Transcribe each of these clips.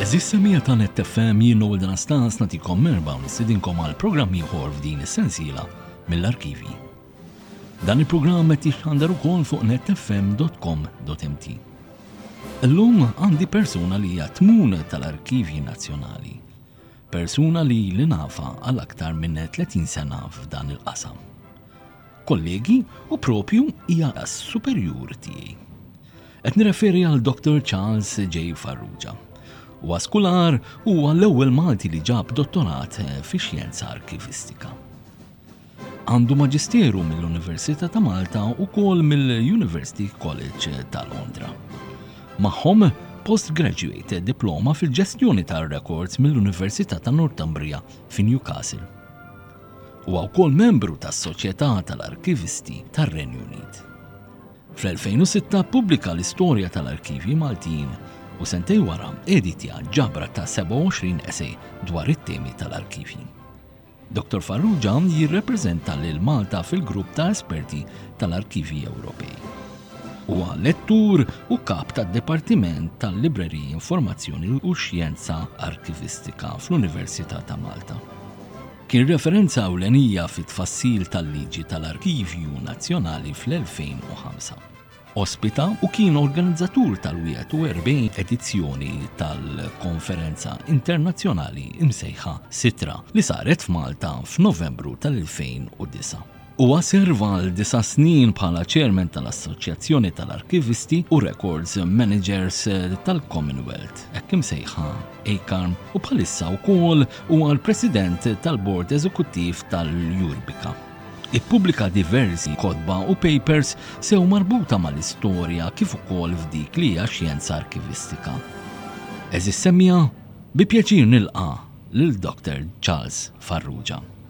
Eżis semija ta' Net FM jien Noel Anastas nagħtikom merba u nistidinkom għal programm ieħor f'din is-sensiela mill-arkivi. Dan il-programm qed jixħandar ukoll fuq netfm.com.mt. Illum għandi persuna li hija tmun tal-Arkivji Nazzjonali. Persuna li li nafa għal aktar minn 30 sena f'dan il-qasam. kollegi u propju hija superjur tiegħi. Qed nirreferi għal Dr. Charles J. Farrugia. Huwa skular u huwa l-ewwel Malti li ġab dottorat eh, fi xjenza arkivistika. Għandu maġisteru mill-Università ta' Malta u kol mill-University College ta' Londra. Maħħom postgraduate diploma fil-ġestjoni tar-rekords mill-Università ta' Northumbria fi Newcastle. Huwa wkoll membru tas-Soċjetà tal-Arkivisti tar-Renju Unit. Fl-2006 ppubblika l-istorja tal-arkivji Maltin u sentejn wara editja ġabra ta' 27 esej dwar it-temi tal-arkivji. Dr. Farrugia jirrepreżenta lil Malta fil-grupp ta' esperti tal-Arkivji Ewropej. Huwa lettur u kap tad-Dipartiment tal-Libreriji Informazzjoni u Xjenza Arkivistika fl-Università ta' Malta. Kien referenza ewlenija fit-tfassil tal-liġi tal-Arkivju Nazzjonali fl-2005. Ospita u kien organizzatur tal-41 edizzjoni tal-konferenza internazzjonali msejħa Sitra li saret f'Malta f'Novembru tal-2009. Huwa serva għal disa' snin bħala Chairman tal-Assoċjazzjoni tal-Arkivisti u Records Managers tal-Commonwealth, hekk imsejħa ACARM, u bħalissa wkoll huwa l-President tal-Bord Eżekuttiv tal-Jurbica. Ippubblika diversi kotba u papers sew marbuta mal-istorja kif ukoll f'dik li hija xjenza arkivistika. Eżis semmija, bi pjaċir nilqa' lil Dr. Charles Farrugia.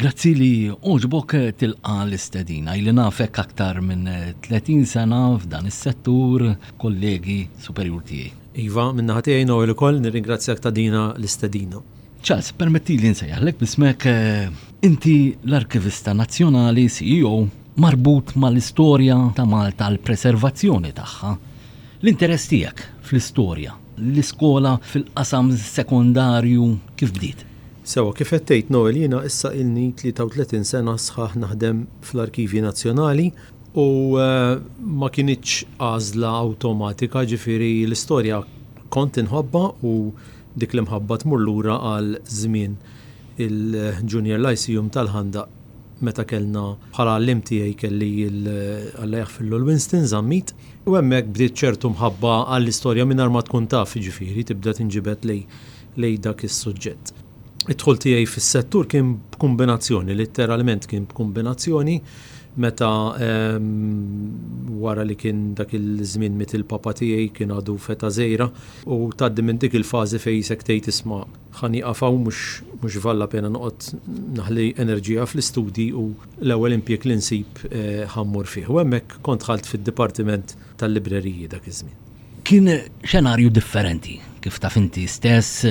Grazzi li għoġbok tilqa' l-istedina. Ili nafek aktar minn 30 sena f'dan is-settur, kollegi superjur tiegħi. Iva, minn naħa tiegħi Noel ukoll nirringrazzjak ta' dina l-istedina. Charles, permettili nsejjaħlek b'ismek, inti l-Arkivista Nazzjonali, CEO, marbut mal-istorja ta' Malta, l-preservazzjoni tagħha, l-interess tiegħek fl-istorja, l-iskola fil-qasam sekondarju kif bdiet? Sewwa kif qed tgħid Noel jiena issa ilni 33 sena sħaħ naħdem fl-Arkivji Nazzjonali u ma kinitx għażla awtomatika ġifieri l-istorja kont inħobbha u dik l-imħabba tmur lura għal żmien il-Junior Lyceum tal-Ħandaq meta kellna bħala għalliem tiegħi kelli Alla jaħfirlu l-Winston Zammit u hemmhekk bdiet ċertu mħabba għall-istorja mingħajr ma tkun taf ġifieri tibda tinġibed lejn lejn dak is-suġġett. Id-dħul tiegħi fis-settur kien b'kumbinazzjoni, litteralment kien b'kumbinazzjoni, meta wara li kien dak il-żmien miet il-papa tiegħi kien għadu f'età żgħira u tgħaddi minn dik il-fażi fejn jisek tgħid isma' ħa nieqaf hawn mhux mhux valla pena noqgħod naħli enerġija fl-istudji u l-ewwel impjieg li nsib ħa mmur fih. U hemmhekk kont dħalt fid-dipartiment tal-libreriji dak iż-żmien. Kien xenarju differenti. Kif taf inti stess,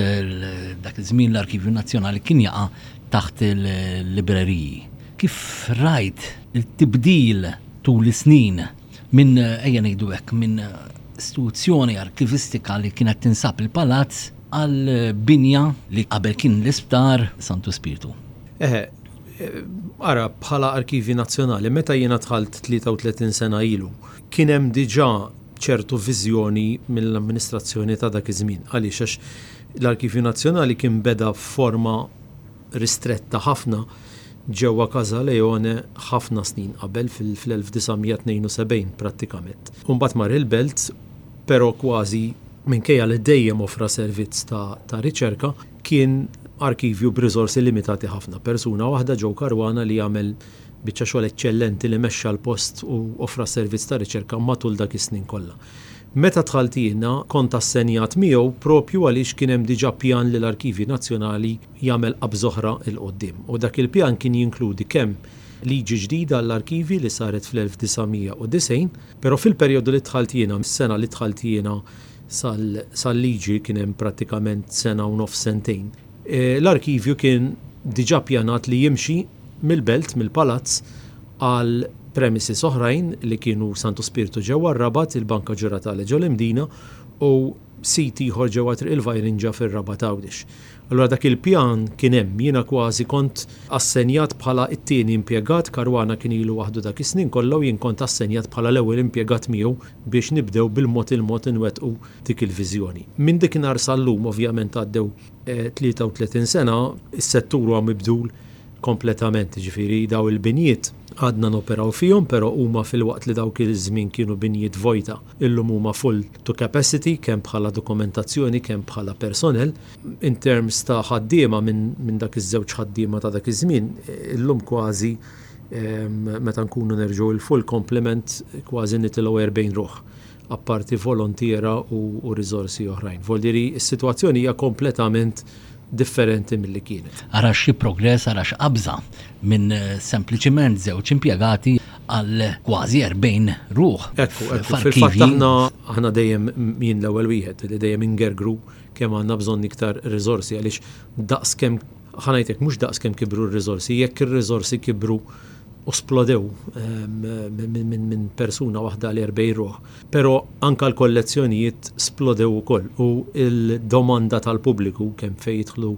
dak iż-żmien l-Arkivju Nazzjonali kien jaqa' taħt il-libreriji. Kif rajt il-tibdil tul is-snin minn, ejja ngħidu hekk, minn istituzzjoni arkivistika li kienet tinsab il-Palazz għal binja li qabel kien l-Isptar Santu Spirtu? Eħe, ara, bħala Arkivji Nazzjonali, meta jiena dħalt 33 sena ilu, kien hemm diġà ċertu viżjoni mill-amministrazzjoni ta' dak iż-żmien. Għaliex? Għax l-Arkivju Nazzjonali kien beda f'forma ristretta ħafna ġewwa Casa Leone ħafna snin qabel, fl-1972 prattikament. U mbagħad mar il-Belt, però kważi minkejja li dejjem offra servizz ta' riċerka, kien arkivju b'riżorsi limitati ħafna. Persuna waħda, Joe Caruana, li għamel Biċċa xogħol eċċellenti li mexxa l-post u offra servizz ta' riċerka matul dak is-snin kollha. Meta dħalt jiena, kont assenjat miegħu proprju għaliex kien hemm diġà pjan li l-Arkivji Nazzjonali jagħmel qabża oħra 'l quddiem. U dak il-pjan kien jinkludi kemm liġi ġdida għall-arkivji li saret fl-1990, però fil-perjodu li dħalt jiena, mis-sena li dħalt jiena sal-liġi kien hemm prattikament sena u nofs, sentejn, L-arkivju kien diġà ppjanat li jimxi mill-Belt, mill-Palazz, għal premises oħrajn li kienu Santu Spirtu ġewwa r-Rabat, il-Banca Giuratale ġo l-Imdina u sit ieħor ġewwa Triq il-Vajrinġa fir-Rabat Għawdex. Allura dak il-pjan kien hemm. Jiena kważi kont assenjat bħala t-tieni impjegat, Caruana kien ilu waħdu dak is-snin kollha u jien kont assenjat bħala l-ewwel impjegat miegħu biex nibdew bil-mod il-mod inwettqu dik il-viżjoni. Minn dikinhar sal-lum ovvjament għaddew 33 sena, is-settur huwa mibdul kompletament, jiġifieri dawn il-binjiet għadna noperaw fihom però huma filwaqt li dawk iż-żmien kienu binjiet vojta, illum huma full to capacity kemm bħala dokumentazzjoni kemm bħala personel. In terms ta' ħaddiema minn dak iż-żewġ ħaddiema ta' dak iż-żmien, illum kważi meta nkunu nerġgħu il-full complement kważi nitilgħu 40 ruħ. apparti volontiera u riżorsi oħrajn. Vogħol diri, is-sitwazzjoni hija kompletament differenti milli kienet. Ara xi progress, ara x'qabża minn sempliċiment żewġ impjegati għal kważi 40 ruħ. Ekku, ekku, fil-fatt aħna aħna dejjem jien l-ewwel wieħed li dejjem ingergru kemm għandna bżonn iktar riżorsi għaliex daqs kemm Ħa ngħidlek, mhux daqs kemm kibru r-riżorsi, jekk ir-riżorsi kibru u splodew minn persuna waħda għal erbej ruħ. Però anka l-kollezzjonijiet splodew ukoll u l-domanda tal-pubbliku kemm fejn jidħlu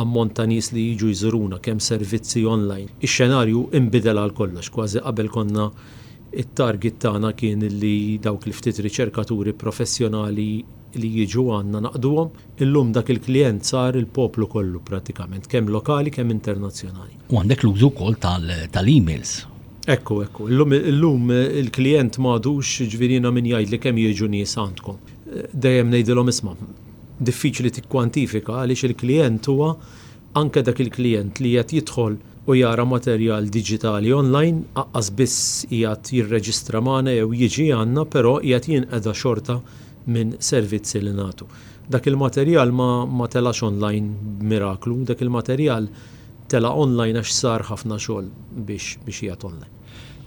ammont ta' nies li jiġu jżuruna kemm servizzi online. Ix-xenarju inbidel għal kollox, kważi qabel konna t-target tagħna kien li dawk il-ftit riċerkaturi professjonali li jiġu għandna naqduhom. Illum dak il-klijent sar il-poplu kollu prattikament, kemm lokali kemm internazzjonali. U għandek l-użu wkoll tal-emails. Ekku, ekku. Illum il-klijent m'għadux, jiġifieri jiena min jgħidli kemm jiġu nies għandkom. Dejjem ngħidilhom isma', diffiċli tikkwantifika għaliex il-klijent huwa, anke dak il-klijent li qiegħed jidħol u jara materjal diġitali online, aqqas biss qiegħed jirreġistra magħna jew jiġi għandna, però qiegħed jinqeda xorta minn servizzi li nagħtu. Dak il-materjal ma ma telax online b'miraklu, dak il-materjal tela' online għax sar ħafna xogħol biex biex jgħat online.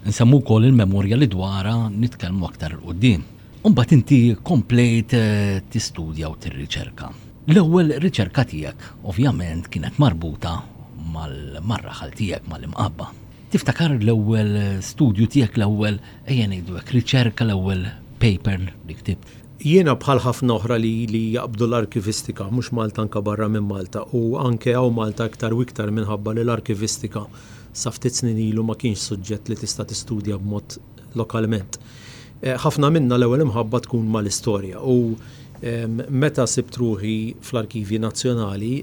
Nsemmu wkoll il-memorja li dwarha nitkellmu aktar 'il quddiem. U mbagħad inti komplejt tistudja u tirriċerka. L-ewwel riċerka tiegħek ovvjament kienet marbuta mal-raħal tiegħek, mal-imqabba. Tiftakar l-ewwel studju tiegħek, l-ewwel, ejja ngħidu hekk, riċerka, l-ewwel paper li ktibt? Jiena bħal ħafna oħra li li jaqbdu l-arkivistika, mhux Malta anke barra minn Malta, u anke hawn Malta iktar u iktar minħabba li l-arkivistika sa ftit snin ilu ma kienx suġġett li tista' tistudja b'mod lokalment. Ħafna minna l-ewwel imħabba tkun mal-istorja u meta sibt ruħi fl-Arkivji Nazzjonali,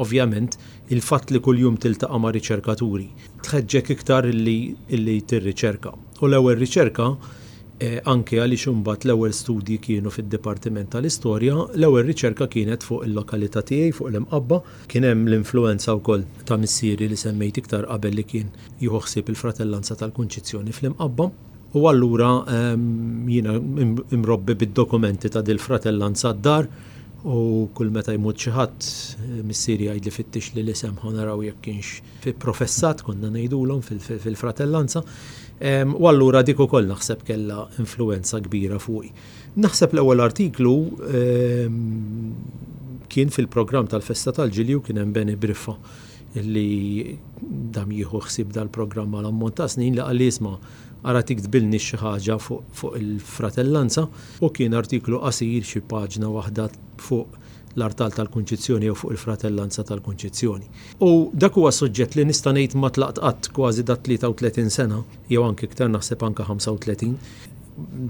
ovvjament, Il-fatt li kuljum tiltaqa' ma' riċerkaturi tħeġġek iktar li tirriċerka. U l-ewwel riċerka, anke għaliex imbagħad l-ewwel studji kienu fid-Dipartiment tal-Istorja, l-ewwel riċerka kienet fuq il-lokalità tiegħi, fuq l-Imqabba. Kien hemm l-influwenza wkoll ta' missieri li semmejt iktar qabel li kien jieħu ħsieb il-Fratellanza tal-Kunċizzjoni fl-Imqabba. U allura jiena imrobbi bid-dokumenti ta' dil-fratellanza d-dar u kull meta jmut xi ħadd missieri jgħidli fittix li l-isem ħa naraw jekk kienx fi professat konna ngħidulhom fil-fratellanza. U allura dik ukoll naħseb kellha influwenza kbira fuqi. Naħseb l-ewwel artiklu kien fil-programm tal-festa tal-ġilju kien hemm Beni Briffa. li dam jieħu ħsieb dal-programm għal ammont ta' snin li qalli isma' ara tiktbilni xi ħaġa fuq il-fratellanza u kien artiklu qasir xi paġna waħda fuq l-artal tal-Kunċizzjoni jew fuq il-fratellanza tal-Kunċizzjoni. U dak huwa suġġett li nista' ngħid ma tlaqt qatt kważi da 33 sena jew anke iktar naħseb anke 35.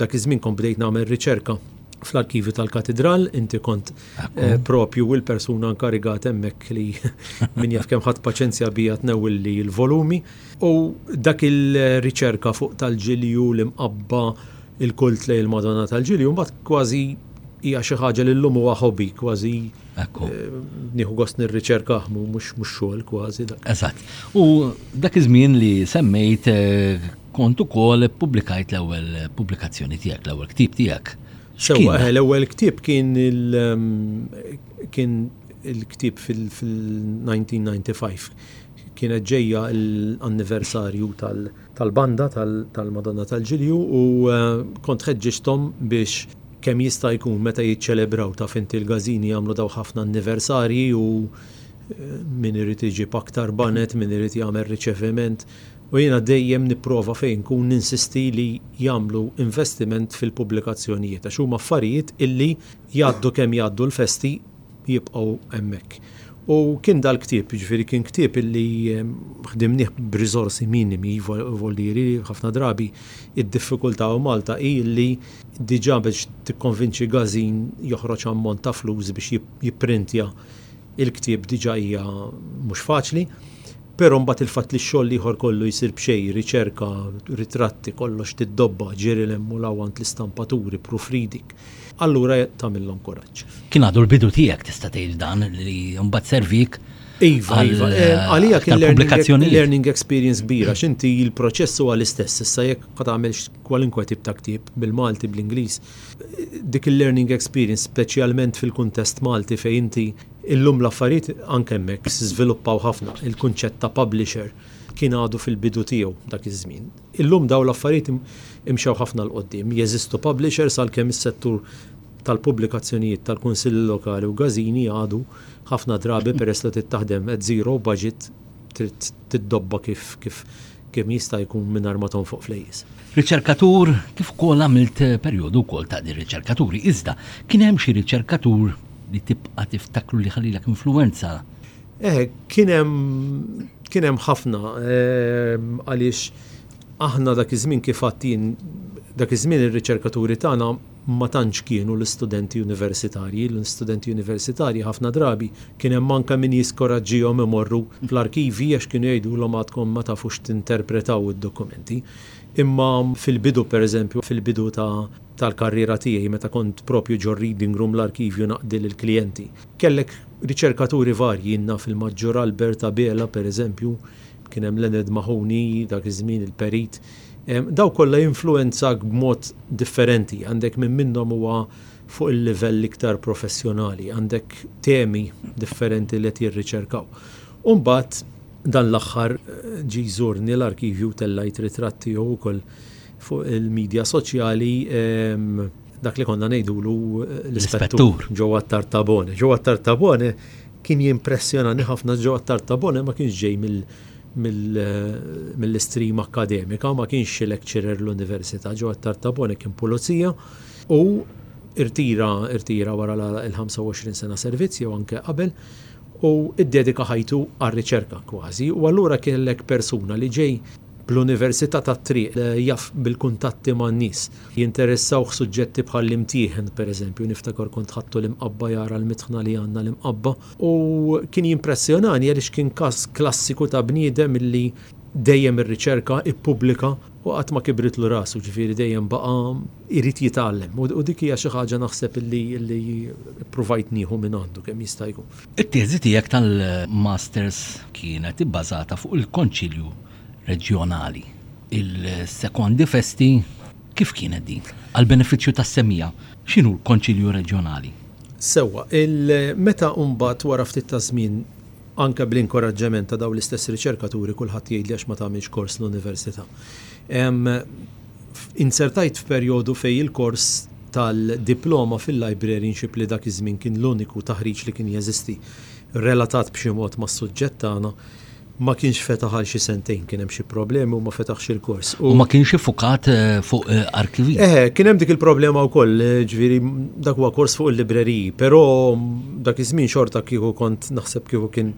Dak iż-żmien kont bdejt nagħmel riċerka fl-arkivju tal-Katidral, inti kont Eh, propju il-persuna nkarigat hemmhekk li min jaf kemm ħadd paċenzja bija tnewilli l-volumi u dak il-riċerka fuq tal-ġilju l-imqabba il-kult lej il-Madonna tal-ġilju mbagħad kważi hija xi ħaġa li llum huwa ħobi kważi eh, nieħu gost nirriċerka mhux mhux xogħol kważi dak. Eżatt. U dak iż-żmien li semmejt eh, kont ukoll pubblikajt l-ewwel pubblikazzjoni tiegħek, l-ewwel ktib tiegħek. Sewwa, eh, l-ewwel ktieb kien il kien il-ktieb fil-1995. Kienet ġejja l-anniversarju tal-banda tal-Madonna tal-Ġilju u eh, kont ħeġġiġthom biex kemm jista' jkun meta jiċċelebraw ta' finti l-gazini jagħmlu daw ħafna anniversarji u eh, min irid iġib aktar banet, min irid jagħmel riċeviment u jiena dejjem nipprova fejn nkun ninsisti li jagħmlu investiment fil-pubblikazzjonijiet għax huma affarijiet illi jgħaddu kemm jgħaddu l-festi jibqgħu hemmhekk. U kien dal-ktieb, jiġifieri kien ktieb illi ħdimnieh b'riżorsi minimi, jvolli jiri li ħafna drabi d-diffikultà hawn Malta hi illi diġà biex tikkonvinċi gazin joħroġ ammont ta' flus biex jipprintja l-ktieb diġà hija mhux faċli. Pero mbagħad il-fatt li x-xogħol l-ieħor kollu jsir b'xejn, riċerka, ritratti, kollox tiddobba, ġieri 'l hemm u 'l hawn għand l-istampaturi, proofreading, allura tagħmilhom kuraġġ. Kien għadu l-bidu tiegħek tista' tgħid dan li mbagħad serviek għall-pubblikazzjonijiet. Learning experience kbira għax inti l-proċess huwa l-istess issa jekk ħa tagħmel kwalunkwe tip ta' ktieb bil-Malti, bl-Ingliż. Dik il-learning experience speċjalment fil-kuntest Malti fejn inti Illum l-affarijiet anke hemmhekk żviluppaw ħafna, il-kunċett ta' publisher kien għadu fil-bidu tiegħu dak iż-żmien. Illum dawn l-affarijiet imxew ħafna 'l quddiem, jeżistu publishers għalkemm is-settur tal-pubblikazzjonijiet tal-Kunsilli Lokali u gażini għadu ħafna drabi peress li trid taħdem at zero budget trid tiddobba kif kif kemm jista' jkun mingħajr ma tonfoq flejjes. Riċerkatur, kif ukoll għamilt perjodu wkoll ta' di riċerkaturi, iżda kien hemm xi riċerkatur li tibqa' tiftakru li ħallilek influwenza? Eħe, kien hemm kien hemm ħafna għaliex aħna dak iż-żmien kif għedt jien dak iż-żmien ir-riċerkaturi tagħna ma tantx kienu l-istudenti universitarji. L-istudenti universitarji ħafna drabi kien hemm anke min jiskoraġġihom imorru fl-arkivji għax kienu jgħidulhom għadkom ma tafux tinterpretaw id-dokumenti. Imma fil-bidu, pereżempju, fil-bidu ta' tal-karriera tiegħi meta kont proprju ġo reading room l-arkivju naqdi lill-klijenti, kellek riċerkaturi varji, naf il-Maġġur Albert Abela, pereżempju, kien hemm Leonard Mahoney dak iż-żmien, il-perit, Dawn kollha jinfluwenzak b'mod differenti, għandek min minnhom huwa fuq il-livell l-iktar professjonali, għandek temi differenti li qed jirriċerkaw. U mbagħad dan l-aħħar ġie jżurni l-arkivju u tellajt ritratt tiegħu wkoll fuq il-midja soċjali, dak li konna ngħidulu l-ispettur ġewwa Tartabone. Ġewwa Tartabone kien jimpressjonani ħafna ġewwa Tartabone ma kienx ġej mill-istream akademika, ma kienx xi lecturer l-università ġewwa Tartabone kien pulizija u irtira irtira wara l-25 sena servizz jew anke qabel u id-dedika ħajtu għal riċerka kważi u allura kellek persuna li ġej bl-università tat-triq, jaf bil-kuntatti man-nies. Jinteressawh suġġetti bħall-imtieħen, pereżempju, niftakar kont ħadtu l-Imqabba jara l-mitħna li għandna l-Imqabba, u kien jimpressjonani għaliex kien każ klassiku ta' bniedem li dejjem irriċerka, ippubblika u qatt ma kibritlu rasu, ġifieri dejjem baqa' jrid jitgħallem. U dik hija xi ħaġa naħseb li ppruvajt nieħu mingħandu kemm jista' jkun. It-teżi tiegħek tal-Masters kienet ibbażata fuq il-Konċilju Reġjonali. Il-Secondi Festi kif kienet din? Għall-benefiċċju tas-semgħa, x'inhu l-Konċilju Reġjonali? Sewwa, meta mbagħad wara ftit taż-żmien, anke bl-inkoraġġament ta' dawn l-istess riċerkaturi, kulħadd jgħidli għax ma tagħmilx kors l-Università. Inzertajt f'perjodu fejn il-kors tal-Diploma fil-Librarianship li dak iż-żmien kien l-uniku taħriġ li kien jeżisti relatat b'xi mod mas-suġġett tagħna, ma kienx fetaħ għal xi sentejn, kien hemm xi problemi u ma fetaħx il-kors. U ma kienx iffukat fuq arkivi? Eħe, kien hemm dik il-problema wkoll, ġifieri dak huwa kors fuq il-libreriji, però dak iż-żmien xorta kieku kont naħseb kieku kien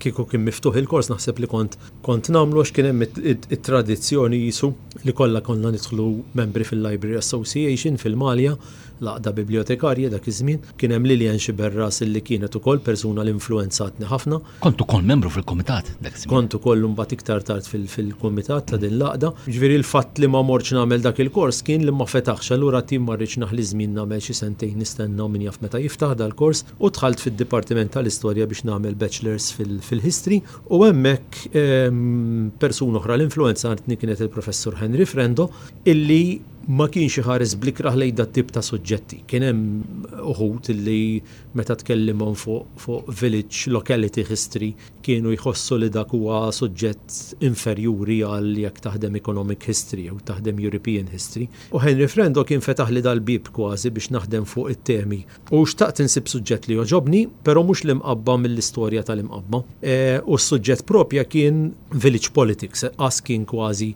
kieku kien miftuħ il-kors naħseb li kont Kont nagħmlu għax kien hemm it-tradizzjoni qisu li kollha konna nidħlu membri fil-Library Association fil-Malja, l-għaqda bibljotekarja dak iż-żmien. Kien hemm Lilian Sciberras li kienet ukoll persuna li influwenzatni ħafna. Kont ukoll membru fil-kumitat dak iż-żmien. Kont ukoll imbagħad iktar tard fil-kumitat ta' din l-għaqda. Jiġifieri l-fatt li ma mortx nagħmel dak il-kors kien li ma fetaħx, allura qed jien ma rridx naħli żmien nagħmel xi sentejn nistenna u min jaf meta jiftaħ dal-kors u dħalt fid-Dipartiment tal-Istorja biex nagħmel Bachelor's fil-History u hemmhekk persuna oħra li influwenzatni kienet il-Professur Henry Frendo illi ma kienx iħares bl-ikrah lejn dat tip ta' suġġetti. Kien hemm uħud li meta tkellimhom fuq fu village locality history kienu jħossu li dak huwa suġġett inferjuri għal jekk taħdem economic history jew taħdem European history. U Henry Frendo kien fetaħli dal-bieb kważi biex naħdem fuq it-temi U xtaqt insib suġġett li jogħġobni, però mhux l-imqabba mill-istorja tal-imqabba. U s-suġġett proprja kien village politics, qas kien kważi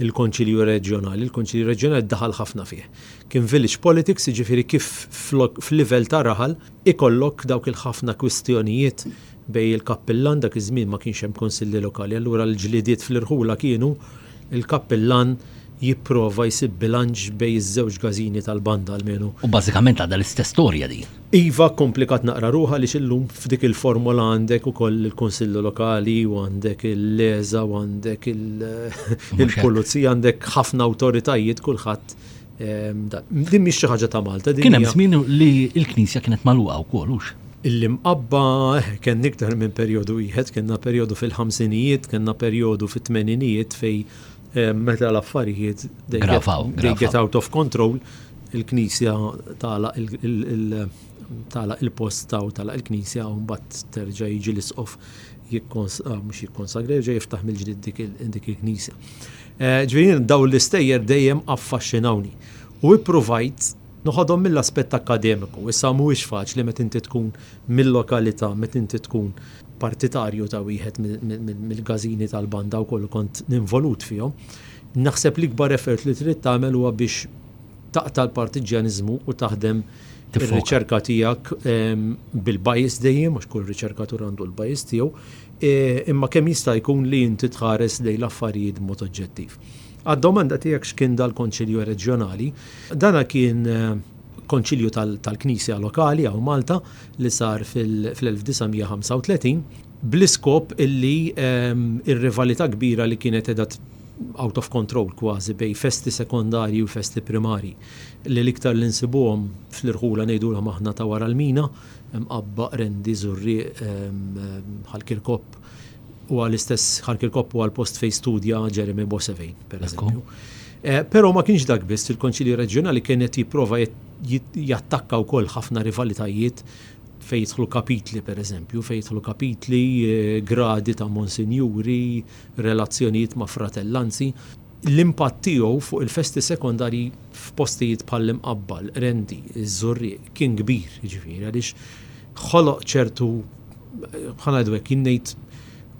l-Konċilju Reġjonali, l-Konċilju Reġjonali daħal ħafna fih. Kien village politics, jiġifieri kif f'livell ta' raħal ikollok dawk il-ħafna kwistjonijiet bejn il-kappillan, dak iż-żmien ma kienx hemm kunsilli lokali, allura l-ġlidiet fl-irħula kienu, Il-kappillan jipprova jsib bilanċ bejn iż-żewġ gażini tal-banda, almenu. U bażikament għadha l-istess storja din. Iva, kkomplikat naqra ruħha għaliex illum f'dik il-formola għandek ukoll il-Kunsill Lokali u għandek il-LESA u għandek il-Pulizija, għandek ħafna awtoritajiet kulħadd Din mhix xi ħaġa ta' Malta. Kien hemm żmien li l-Knisja kienet magħluqa wkoll hux. Il-imqabba eh, kien iktar minn perjodu wieħed, kienna perjodu fil-ħamsinijiet, kienna perjodu fit-tmeninijiet fej eh, meta l-affarijiet they get out of control, il-Knisja tala tala il-post ta' u tala il-knisja u mbagħad terġa' jiġi l-isqof ah, mhux jikkonsagra, jerġa' jiftaħ mill-ġdid dik il-knisja. Eh, ġviri, daw l-istejjer dejjem affaxxinawni. U ippruvajt noħodhom mill-aspett akademiku. Issa mhuwiex faċli meta inti tkun mill-lokalità, meta inti tkun partitarju ta' wieħed mill-gazini tal-banda u kollu kont ninvolut fihom. Naħseb li kbar effort li trid tagħmel huwa biex taqta' l-partiġjaniżmu u taħdem ir-riċerka tiegħek ehm, bil-bajis dejjem, għax kull riċerkatur għandu l-bajis tiegħu, imma kemm jista' jkun li inti tħares lejn l-affarijiet b'mod oġġettiv. Għad-domanda tiegħek x'kien dal-Konċilju Reġjonali, dan kien Konċilju tal-Knisja lokali hawn Malta li sar fl-1935 bl-iskop illi r-rivalità kbira li kienet qiegħda out of control kważi bejn festi sekondarji u festi primarji li l-iktar li nsibuhom fl-irħula ngħidulhom aħna ta' wara l-mina, mqabba, qrendi, żurrieq, Ħal Kirkop huwa l-istess, Ħal Kirkop huwa l-post fejn studja Jeremy Bosevein, pereżempju. Però ma kienx dak biss, il-Konċilji Reġjonali kien qed jipprova jattakka wkoll ħafna rivalitajiet fejn jidħlu kapitli, pereżempju, fejn jidħlu kapitli, gradi ta' monsinjuri, relazzjonijiet ma' fratellanzi. L-impatt tiegħu fuq il-festi sekondarji f'postijiet bħall-Imqabba, l-Qrendi, iż-Żurrieq kien kbir, jiġifieri għaliex ħoloq ċertu, ħa ngħidu hekk, jien ngħid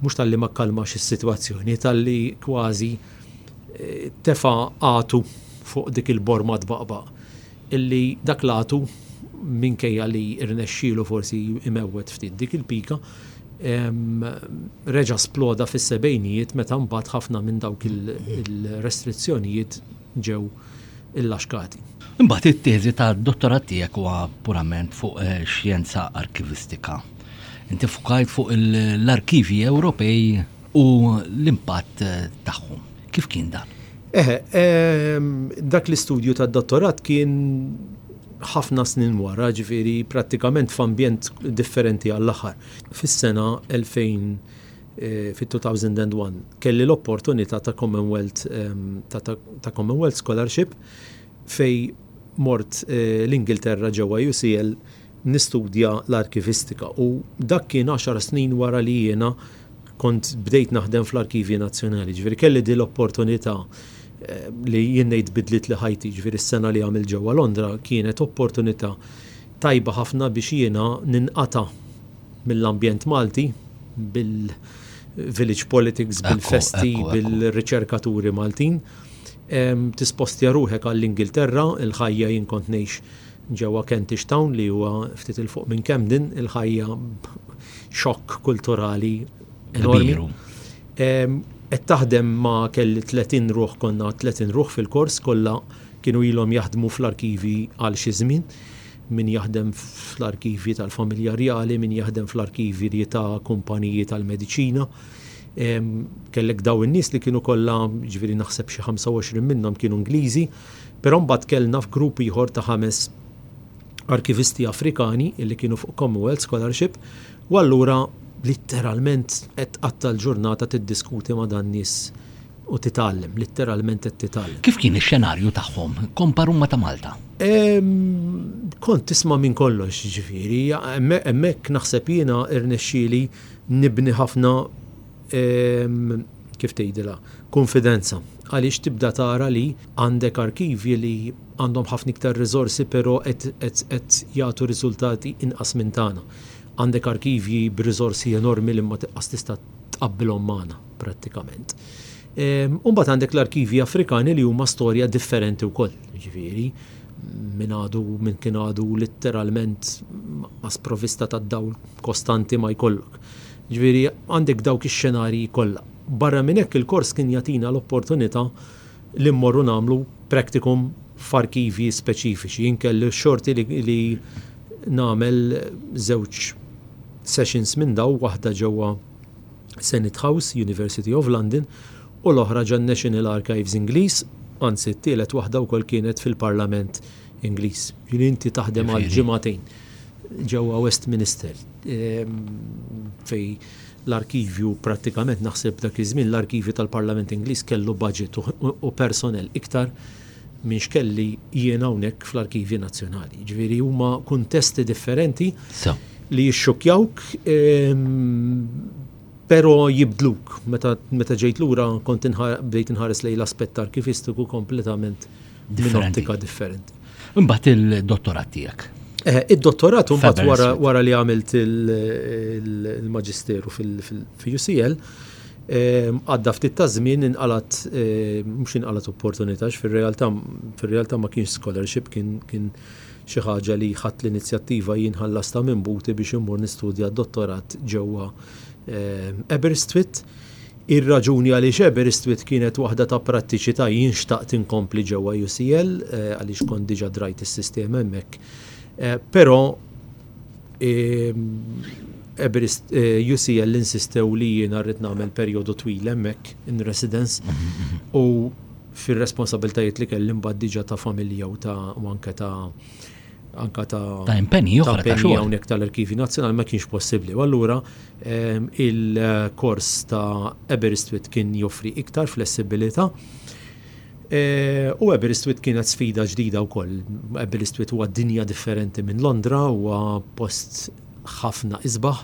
mhux talli ma kkalmax is-sitwazzjoni, talli kważi tefa' għatu fuq dik il-borma tbaqbaq illi dak l-għatu minkejja li rnexxielu forsi imewwet ftit dik il-pika, reġa' sploda fis-sebgħinijiet meta mbagħad ħafna minn dawk il-restrizzjonijiet ġew illaxkati. Imbagħad it-teżi tad-dottorat tiegħek huwa purament fuq xjenza arkivistika. Inti ffukajt fuq l-arkivji Ewropej. U l-impatt tagħhom, kif kien dan? Eħe, dak l-istudju tad-dottorat kien ħafna snin wara, ġifiri prattikament f'ambjent differenti għall-aħħar. Fis-sena 2000 Eh, fit-2001 kelli l-opportunità ta' Commonwealth ehm, ta' Commonwealth Scholarship fej mort eh, l-Ingilterra ġewwa UCL nistudja l-arkivistika u dak kien għaxar snin wara li jiena kont bdejt naħdem fl-Arkivji Nazzjonali. Ġifieri kelli din l-opportunità li jien ngħid bidliet li ħajti, ġifieri s-sena li għamilt ġewwa Londra kienet opportunità tajba ħafna biex jiena ninqata' mill-ambjent Malti bil-village politics, bil-festi, bil-riċerkaturi Maltin. Tispostja ruħek għall-Ingilterra, il-ħajja jien kont ngħix ġewwa Kentish Town li huwa ftit 'il fuq minn Camden, il-ħajja b'xokk kulturali enormi. Qed taħdem ma' kelli 30 ruħ, konna 30 ruħ fil-kors, kollha kienu ilhom jaħdmu fl-arkivi għal xi żmien, min jaħdem fl-arkivi tal-familja rjali, min jaħdem fl-arkivi li ta' kumpaniji tal-mediċina. Kellek daw in-nies li kienu kollha, ġifieri naħseb xi 25 minnhom kienu Ingliżi, Però mbagħad kellna f'grupp ieħor ta' ħames arkivisti Afrikani li kienu fuq Commonwealth Scholarship u allura litteralment qed tqatta' l-ġurnata tiddiskuti ma' dan nies u titgħallem, litteralment qed titgħallem. Kif kien ix-xenarju tagħhom komparu ma' ta' Malta? Ehm, kont tisma' minn kollox, jiġifieri hemmhekk naħseb jiena rnexxieli nibni ħafna ehm, kif tgħidilha, kunfidenza għaliex tibda tara li għandek arkivji li għandhom ħafna iktar riżorsi però qed qed qed jagħtu riżultati inqas minn tagħna. Għandek arkivji b'riżorsi enormi li ma tibqax tista' tqabbilhom magħna prattikament. U mbagħad għandek l-arkivji Afrikani li huma storja differenti wkoll, ġifieri minn għadu minn kien għadu litteralment ma sprovista tad-dawl kostanti ma jkollok. Jiġifieri għandek dawk ix-xenarji kollha. Barra minn hekk il-kors kien jagħtina l-opportunità li mmorru nagħmlu practicum f'arkivji speċifiċi. Jien kelli x-xorti li li nagħmel żewġ sessions minn dawn, waħda ġewwa Senate House, University of London, u l-oħra ġan-National Archives Ingliż, anzi t-tielet waħda wkoll kienet fil-Parlament Ingliż. Jiġifieri inti taħdem għal ġimagħtejn. ġewwa Westminister fejn l-arkivju prattikament naħseb dak iż-żmien l-arkivju tal-Parlament Ingliż kellu baġit u personell iktar minn x'kelli jien hawnhekk fl-Arkivji Nazzjonali. Jiġifieri huma kuntesti differenti li jixxukkjawk però jibdluk. Meta ġejt lura kont bdejt inħares lejn l-aspett arkivistiku kompletament minn ottika differenti. Imbagħad il-dottorat tiegħek. Eh, id-dottorat mbagħad wara li għamilt il-maġisteru fil-UCL, ehm, għadda ftit ta' żmien inqalat ehm, mhux inqalat opportunità fir-realtà fir-realtà ma kienx scholarship kien kien xi ħaġa li ħadd l-inizjattiva jien ħallasta minn buti biex immur nistudja dottorat ġewwa ehm, Aberystwyth Ir-raġuni għaliex Aberystwyth kienet waħda ta' prattiċità jien xtaqt inkompli ġewwa UCL għaliex kont diġà drajt is-sistema hemmhekk. Però UCL insistew li jiena rrid nagħmel perjodu twil hemmhekk in residence u fir-responsabbiltajiet li kelli mbagħad diġà ta' familja u ta' u anke ta' anke ta' ta' impenji oħra ta' xogħol hawnhekk tal-Arkivji Nazzjonali ma kienx possibbli. U allura Il-kors ta' Aberystwyth kien joffri iktar flessibilità u Aberystwyth kienet sfida ġdida wkoll. Aberystwyth huwa dinja differenti minn Londra, huwa post ħafna isbaħ,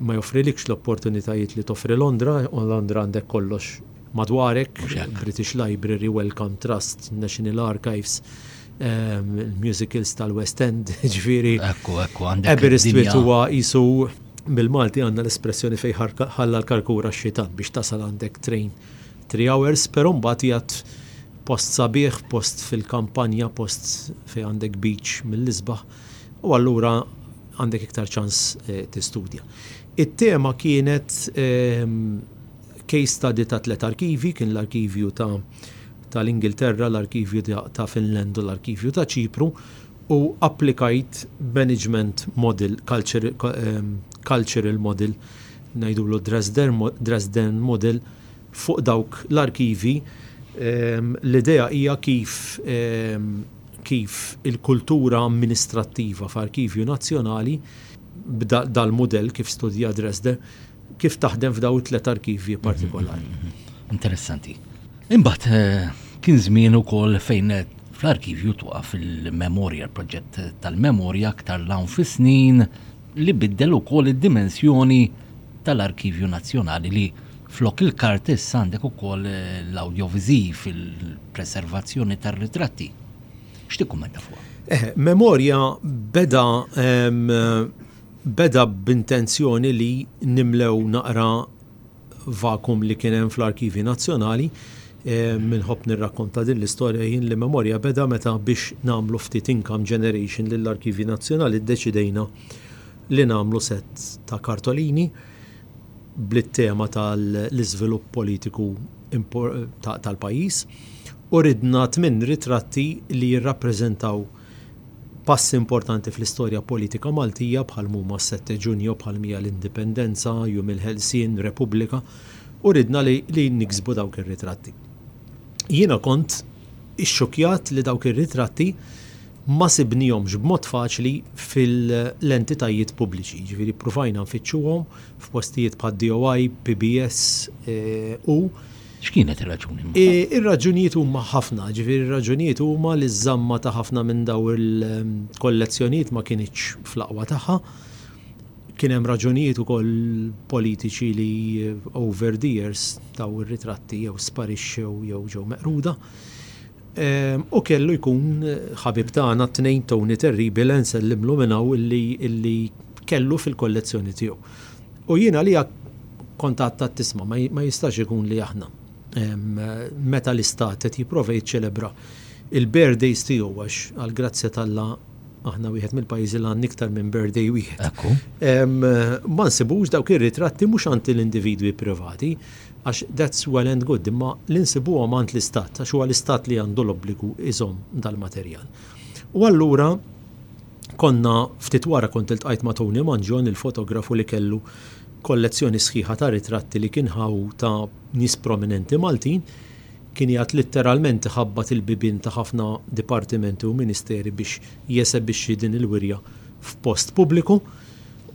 ma joffrilikx l-opportunitajiet li toffri Londra, u Londra għandek kollox madwarek, British Library, Wellcome Trust, National Archives. il-musicals tal-West End, ġviri. Ekku, ekku, għandek. Eber istwit huwa jisu bil-Malti għandna l-espressjoni fej ħalla l-karkura xitan biex tasal għandek train 3 hours, pero mbagħad jgħat post sabiħ, post fil-kampanja, post fej għandek beach mill-isbaħ, u allura għandek iktar ċans eh, tistudja. It-tema kienet ehm, Case study ta' tliet arkivji kien l-arkivju ta' tal-Ingilterra, l-arkivju ta' ta' Finland u l-arkivju ta' Ċipru u applikajt management model, culture ka ehm cultural model, ngħidulu Dresder Dresden model, fuq dawk l-arkivji. Ehm l-idea hija kif ehm kif il-kultura amministrattiva f'arkivju nazzjonali b'da dal-mudell kif studja Dresder, kif taħdem f'daw it-tliet arkivji partikolari. Interessanti. Imbagħad kien żmien ukoll fejn fl-arkivju twaqaf il-memorja, il-proġett tal-memorja aktar l fis-snin li biddel ukoll id-dimensjoni tal-Arkivju Nazzjonali li flok il-kart issa għandek ukoll l-audiovisiv, il-preservazzjoni tar-ritratti. X'tikkumenta fuq? Eh, memorja beda Beda b'intenzjoni li nimlew naqra vakum li kien hemm fl-Arkivji Nazzjonali. Min ħobb nirrakkonta din l-istorja jien li memorja beda meta biex nagħmlu ftit income generation lill-Arkivji Nazzjonali ddeċidejna li nagħmlu sett ta' kartolini blit-tema tal-iżvilupp politiku tal-pajjiż u ridna tmien ritratti li jirrappreżentaw Passi importanti fl-istorja politika Maltija bħalma huma s-Sette Ġunju, bħalma hija l-Indipendenza, Jum il-Ħelsien, Repubblika, uridna li li niksbu dawk ir-ritratti. Jiena kont ixxukkjat li dawk ir-ritratti ma sibnihomx b'mod faċli fil-entitajiet pubbliċi, ġifieri ppruvajna nfittxuhom f'postijiet bħad-DOI, PBS eh, u X'kienet ir-raġuni mbagħad? Ir-raġunijiet huma ħafna, jiġifieri r-raġunijiet huma li ż-żamma ta' ħafna minn dawn il-kollezzjonijiet ma kinitx fl-aqwa tagħha. Kien hemm raġunijiet ukoll politiċi li over the years dawn ir-ritratti jew sparixxew jew ġew meqruda. U kellu jkun ħabib tagħna t-tnejn Tony Terribile nsellimlu minn hawn illi kellu fil-kollezzjoni tiegħu. U jien għalija kont għattat tisma ma jistax ikun li aħna meta l-istat qed jipprova jiċċelebra il-birthdays tiegħu għax għal grazzja tal-la aħna wieħed mill-pajjiżi li għandna iktar minn birthday wieħed. Ekku. Ma nsibux dawk ir-ritratti mhux għand l-individwi privati għax that's well and good imma li nsibuhom għand l-istat għax huwa l-istat li għandu l-obbligu iżomm dal-materjal. U allura Konna ftit wara kont iltqajt ma' Tony Mangion, il-fotografu li kellu kollezzjoni sħiħa ta' ritratti li kien ħa hu ta' nies prominenti Maltin. Kien qiegħed litteralment iħabbat il-bibien ta' ħafna dipartimenti u ministeri biex jesebixxi din il-wirja f'post pubbliku.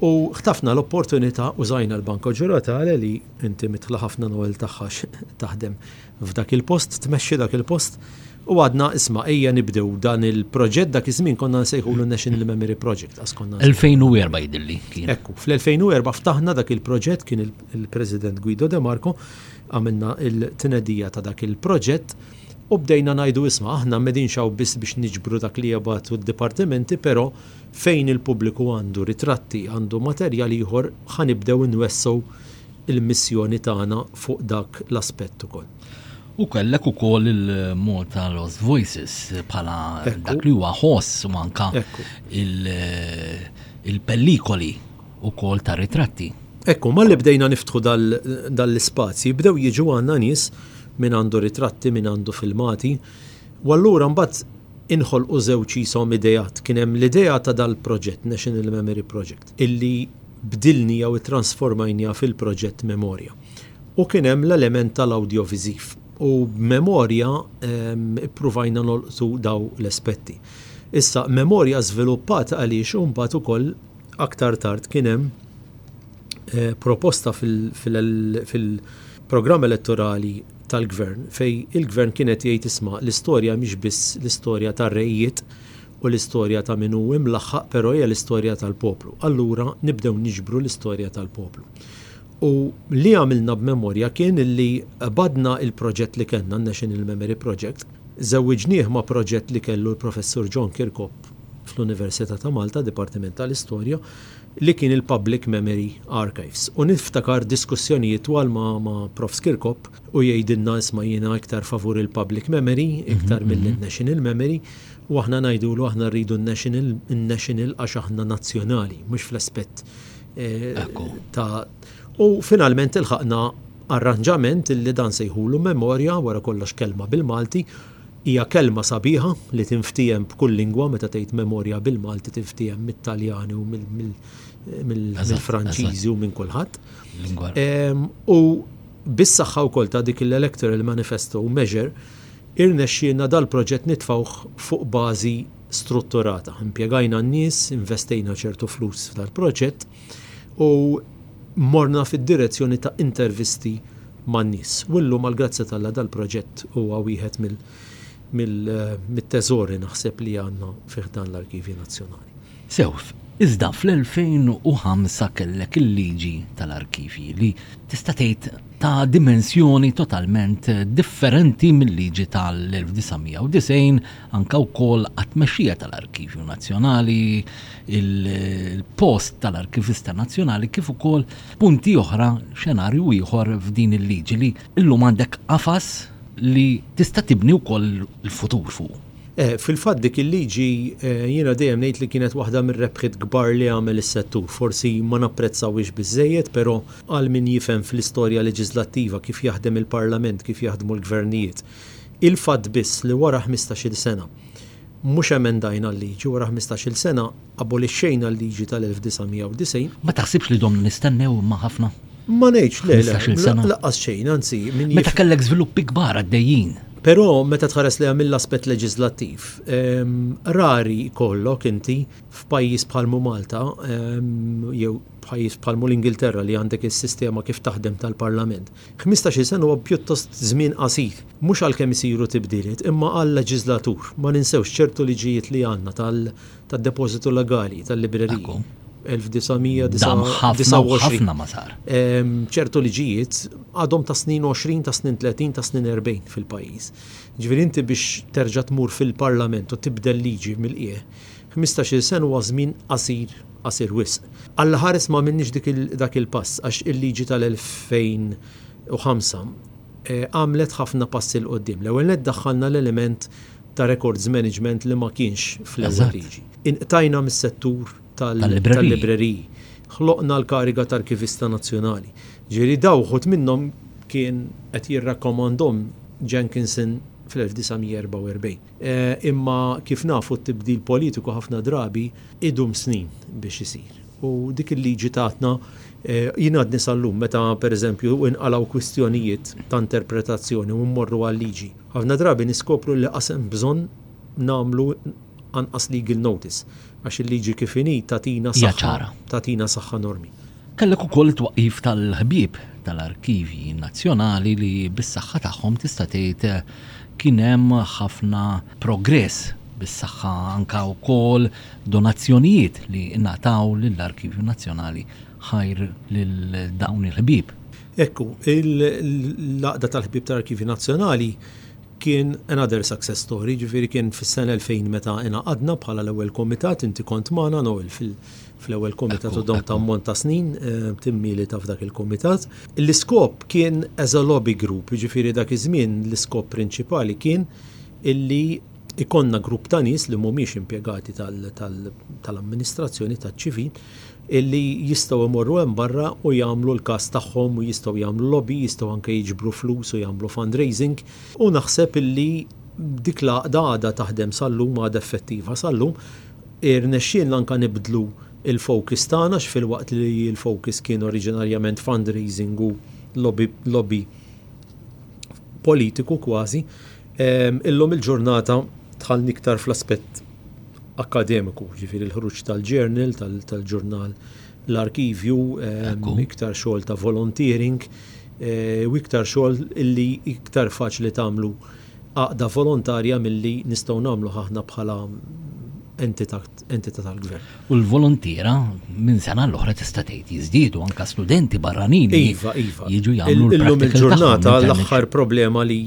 U ħtafna l-opportunità, użajna l-Banco Girotale li inti mitħla ħafna Noel tagħha għax taħdem f'dak il-post, tmexxi dak il-post, u għadna isma' ejja nibdew dan il-proġett dak iż-żmien konna nsejħulu National Memory Project għax konna. 2004 jidhirli kien. Ekku, fl-2004 ftaħna dak il-proġett kien il-President Guido De Marco għamilna l-tnedija ta' dak il-proġett u bdejna ngħidu isma' aħna m'qegħdinx hawn biss biex niġbru dak li jibgħatu d-dipartimenti però fejn il-pubbliku għandu ritratti, għandu materjal ieħor ħa nibdew inwessgħu il-missjoni tagħna fuq dak l-aspett ukoll. U kellek ukoll il-Malta Lost Voices bħala dak li huwa ħoss u anke il-pellikoli ukoll ta' ritratti. Ekku, malli bdejna niftħu dan l-ispazji, bdew jiġu għandna nies min għandu ritratti, min għandu filmati, u allura mbagħad inħolqu żewġ qishom ideat. Kien hemm l-idea ta' dal-proġett, National Memory Project. illi bdilni jew ittransformajniha fil-proġett Memorja. U kien hemm l-element tal-awdjoviżiv u b'Memorja ippruvajna nolqtu daw l-aspetti. Issa, Memorja żviluppat għaliex u mbagħad ukoll aktar tard kien hemm proposta fil-programm elettorali tal-Gvern fejn il-Gvern kien qed jgħid isma' l-istorja mhix biss l-istorja tar-rejiet u l-istorja ta' min hu imlaħħaq però hija l-istorja tal-poplu. Allura nibdew niġbru l-istorja tal-poplu. U li għamilna b'memorja kien illi qbadna il-proġett li kellna, n-National Memory Project, żewwiġnieh ma' proġett li kellu l-Professur John Kirkop fl-Università ta' Malta, Dipartiment tal-Istorja, li kien il-Public Memory Archives. U niftakar diskussjonijiet twal ma' Profs. Kirkop, u jgħidilna isma' jiena iktar favur il-public memory iktar milli n-national memory u aħna ngħidulu aħna rridu n-national n-national għax aħna nazzjonali mhux fl-aspett ta' u finalment ilħaqna arranġament li dan sejħulu memorja wara kollox kelma bil-Malti hija kelma sabiħa li tinftiehem b'kull lingwa meta tgħid memorja bil-Malti tinftiehem mit-Taljani u mill mill-Franċiżi u minn kulħadd. U Bis-saħħa wkoll ta' dik l-electoral manifesto u measure, irnexxielna dal-proġett nitfgħuh fuq bażi strutturata. Impjegajna n-nies, investejna ċertu flus f'dal-proġett u morna fid-direzzjoni ta' intervisti man-nies. U llum għall-grazzja t'Alla dal-proġett huwa wieħed mill-teżori naħseb li għandna fi ħdan l-Arkivji Nazzjonali. Sew, iżda fl-2005 kellek il-liġi tal-arkivji li tista' tgħid ta dimensjoni totalment differenti mil-liġi tal-1990 anke wkoll għat-tmexxija tal-Arkivju Nazzjonali, il-post tal-Arkivista Nazzjonali kif ukoll punti oħra, xenarju ieħor f'din il-liġi li llum għandek qafas li tista' tibni wkoll il-futur fuqu. Fil-fatt dik il-liġi jiena dejjem ngħid li kienet waħda mir-rebħiet kbar li għamel is-settur. Forsi ma napprezzawhiex biżżejjed, però għal min jifhem fl-istorja leġiżlattiva, kif jaħdem il-Parlament, kif jaħdmu l-Gvernijiet, il-fatt biss li wara ħmistax-il sena mhux emendajna l-liġi, wara ħmistax-il sena Abolixxejna l-liġi tal-1990. Ma taħsibx li domna nistennew imma ħafna? Ma ngħidx le, le, lanqas xejn, anzi, min jaf. Meta kellek żviluppi kbar għaddejjin. Però meta tħares lejha mill-aspett leġiżlattiv, rari jkollok inti f'pajjiż bħal mhu Malta jew pajjiż bħal mhu l-Ingilterra li għandek is-sistema kif taħdem tal-Parlament. Ħmistax-il sena huwa pjuttost żmien qasir, mhux għalkemm isiru tibdiliet imma għal leġiżlatur. Ma ninsewx ċertu liġijiet li għandna tal- tad-depożitu legali tal-libreriji. 1929. ċertu liġijiet għadhom ta' snin 20, ta' snin 30, ta' snin 40 fil-pajjiż. Ġifieri inti biex terġa' tmur fil-Parlament u tibdel liġi mill-qiegħ, 15-il sen huwa żmien qasir, qasir wisq. Alla ħares ma għamilniex dak il-pass għax il-liġi tal-2005 għamlet ħafna passi 'l quddiem. L-ewwel nett daħħalna l-element ta' records management li ma kienx fl-ewwel liġi. Inqtajna mis-settur tal-libreriji. Ħloqna l-kariga ta' Arkivista Nazzjonali. Ġifieri dawn uħud minnhom kien qed jirrakkomandhom Jenkinson fl-1944. Imma kif nafu t-tibdil politiku ħafna drabi idum snin biex isir. U dik il-liġi tatna, jien għadni sal-lum meta pereżempju inqalgħu kwistjonijiet ta' interpretazzjoni u mmorru għal liġi, Ħafna drabi niskopru li qas hemm bżonn nagħmlu anqas legal notice għax il-liġi kif inhi tagħtina saħħa tagħtina saħħa enormi. Kellek ukoll it-twaqqif tal-ħbieb tal-arkivji nazzjonali li bis-saħħa tagħhom tista' tgħid kien hemm ħafna progress bis-saħħa anke wkoll donazzjonijiet li ngħataw lill-Arkivju Nazzjonali ħajr lil dawn il-ħbieb. Hekk hu, l-Għaqda tal-Ħbieb tal-Arkivji Nazzjonali kien another success story, jiġifieri kien fis-sena 2000 meta ingħaqadna bħala l-ewwel komitat, inti kont magħna, Noel, fl-ewwel komitat u domt ammont ta' snin timmilita f'dak il-komitat. L-iskop kien as a lobby group, jiġifieri dak iż-żmien l-iskop prinċipali kien illi jkollna grupp ta' nies li mhumiex impjegati tal-amministrazzjoni taċ-ċivil illi jistgħu jmorru hemm barra u jagħmlu l-każ tagħhom u jistgħu jagħmlu lobby, jistgħu anke jiġbru flus u jagħmlu fundraising, u naħseb illi dik l-għaqda għadha taħdem sal-lum, għadha effettiva sal-lum. Irnexxielna anke nibdlu l-focus tagħna għax filwaqt li l-focus kien oriġinarjament fundraising u lobby lobby politiku kważi, illum il-ġurnata dħalna iktar fl-aspett akkademiku, jiġifieri l-ħruġ tal-journal, tal-ġurnal, l-arkivju, iktar xogħol ta' volunteering, u iktar xogħol illi iktar faċli tagħmlu għaqda volontarja milli nistgħu nagħmluh aħna bħala entità tal-gvern. U l-voluntiera minn sena għal oħra tista' tgħid jiżdiedu anke studenti barranin li jiġu jagħmlu l-practical tagħhom. Illum il-ġurnata l-aħħar problema li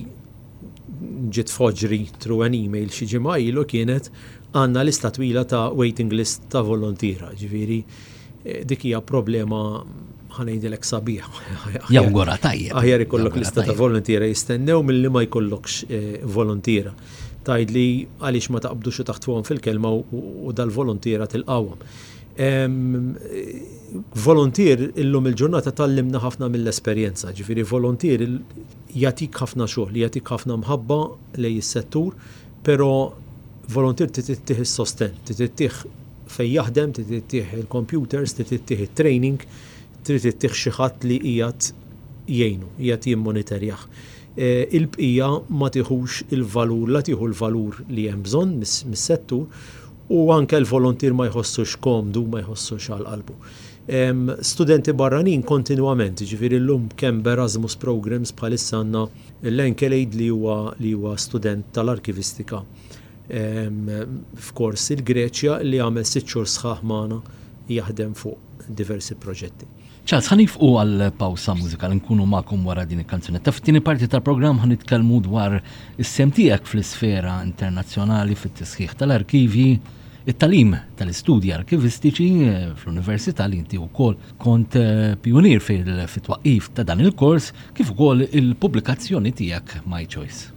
ġiet f'ħoġri through an email xi ġimgħa ilu kienet għandna lista twila ta' waiting list ta' volontiera, ġifieri eh, dik hija problema ħanejdilek sabiħ. Jawgura tajjeb. Aħjar ikollok lista ta' volontiera jistennew milli ma jkollokx eh, volontiera. Tajd li għaliex ma taqbdux u taħt fil-kelma u dal-volontiera tilqawhom. Volontier illum il-ġurnata tallimna ħafna mill-esperjenza, ġifiri volontier jagħtik ħafna xogħol, jagħtik ħafna mħabba lejn is-settur, pero voluntier trid ittih is-sostenn, trid ittih fejn jaħdem, trid ittih il-kompjuters, trid ittih it-training, trid ittih xi ħadd li qiegħed jgħinu, qiegħed jimmoniterjah. Il-bqija ma tiħux il-valur, la tieħu l-valur li hemm bżonn mis-settur u anke l-voluntier ma jħossux komdu, ma jħossux għal qalbu. studenti barranin kontinwament, jiġifieri llum kemm b'Erasmus programmes bħalissa għandna l-Enkelejd li huwa li huwa student tal-Arkivistika f'kors il-Greċja li għamel sitt xhur sħaħ magħna jaħdem fuq diversi proġetti. Charles, ħa nifqu għal pawsa mużikali nkunu magħkom wara din il-kanzunetta. Fit-tieni parti tal-programm ħa nitkellmu dwar is-sem tiegħek fl-isfera internazzjonali fit-tisħiħ tal-arkivji It-tagħlim tal-istudji arkivistiċi fl-Università li inti wkoll kont pjunier fit-twaqqif ta' dan il-kors kif ukoll il-pubblikazzjoni tiegħek My Choice.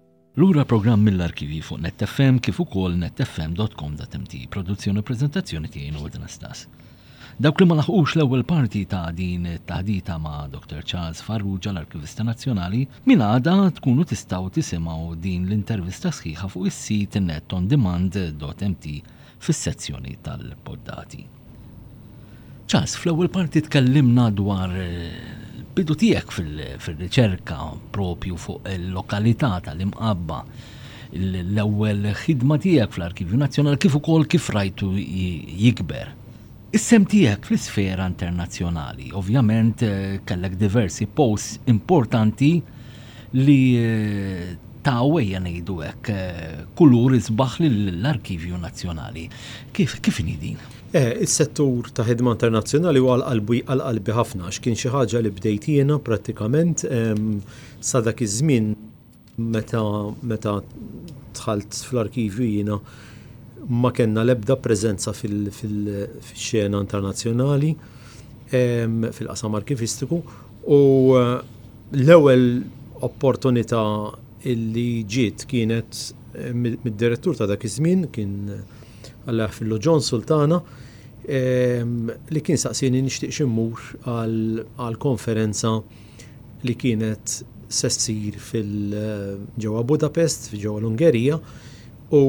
Lura programm mill-arkivji fuq Net FM kif ukoll netfm.com.mt. Produzzjoni u preżentazzjoni tiegħi Noel Anastas. Dawk li ma laħqux l-ewwel parti ta' din it-taħdita ma' Dr. Charles Farrugia l-Arkivista Nazzjonali, minn għada tkunu tistgħu tisimgħu din l-intervista sħiħa fuq is-sit netondemand.mt fis-sezzjoni tal-poddati. Charles, fl-ewwel parti tkellimna dwar bidu tiegħek fir-riċerka propju fuq il-lokalità tal-imqabba l-ewwel ħidma tiegħek fl-Arkivju Nazzjonali kif ukoll kif rajtu jikber. Is-sehem tiegħek fl-isfera internazzjonali. Ovvjament kellek diversi posts importanti li taw ejja ngħidu hekk kulur isbaħ lill-Arkivju Nazzjonali. Kif kif inhi din? Eh, is-settur ta' ħidma internazzjonali huwa għal qalbi għal qalbi ħafna għax kien xi ħaġa li bdejt jiena prattikament ehm, sa dak iż-żmien Meta meta dħalt fl-arkivju jiena ma kellna l-ebda preżenza fil-xena internazzjonali fil-qasam arkivistiku u l-ewwel opportunità li ġiet kienet mid-direttur ta' dak iż-żmien kien Alla jaħfirlu John Sultana li kien saqsieni nixtieqx immur għal konferenza li kienet se ssir ġewwa Budapest, ġewwa l-Ungerija, u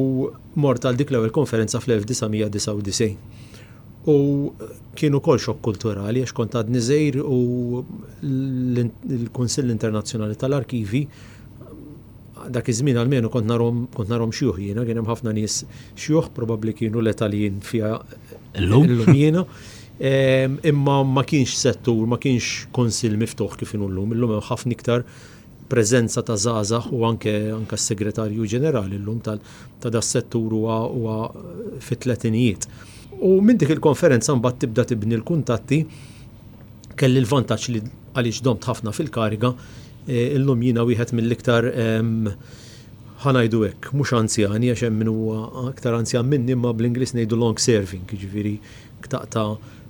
mort għal dik l-ewwel konferenza fl-1999. U kienu kol xok kulturali, għax kont għadni żejr u l-Kunsill Internazzjonali tal-Arkivi Dak iż-żmien almenu kont narhom kont narhom xjuħ jiena, kien hemm ħafna nies xjuħ, probabbli kienu l-età li jien fiha llum jiena. Imma ma kienx settur, ma kienx kunsill miftuħ kif inhu llum. Illum hemm ħafna iktar preżenza ta' żgħażagħ u anke anke s-Segretarju Ġenerali llum tal ta' das-settur huwa huwa fit-tletinijiet. U minn dik il-konferenza mbagħad tibda tibni l-kuntatti kelli l-vantaġġ li għaliex domt ħafna fil-kariga Illum jiena wieħed mill-iktar, ħa ngħidu hekk, mhux anzjani għax hemm min huwa iktar anzjan minni imma bl-Ingliż ngħidu long serving, jiġifieri ktaqta'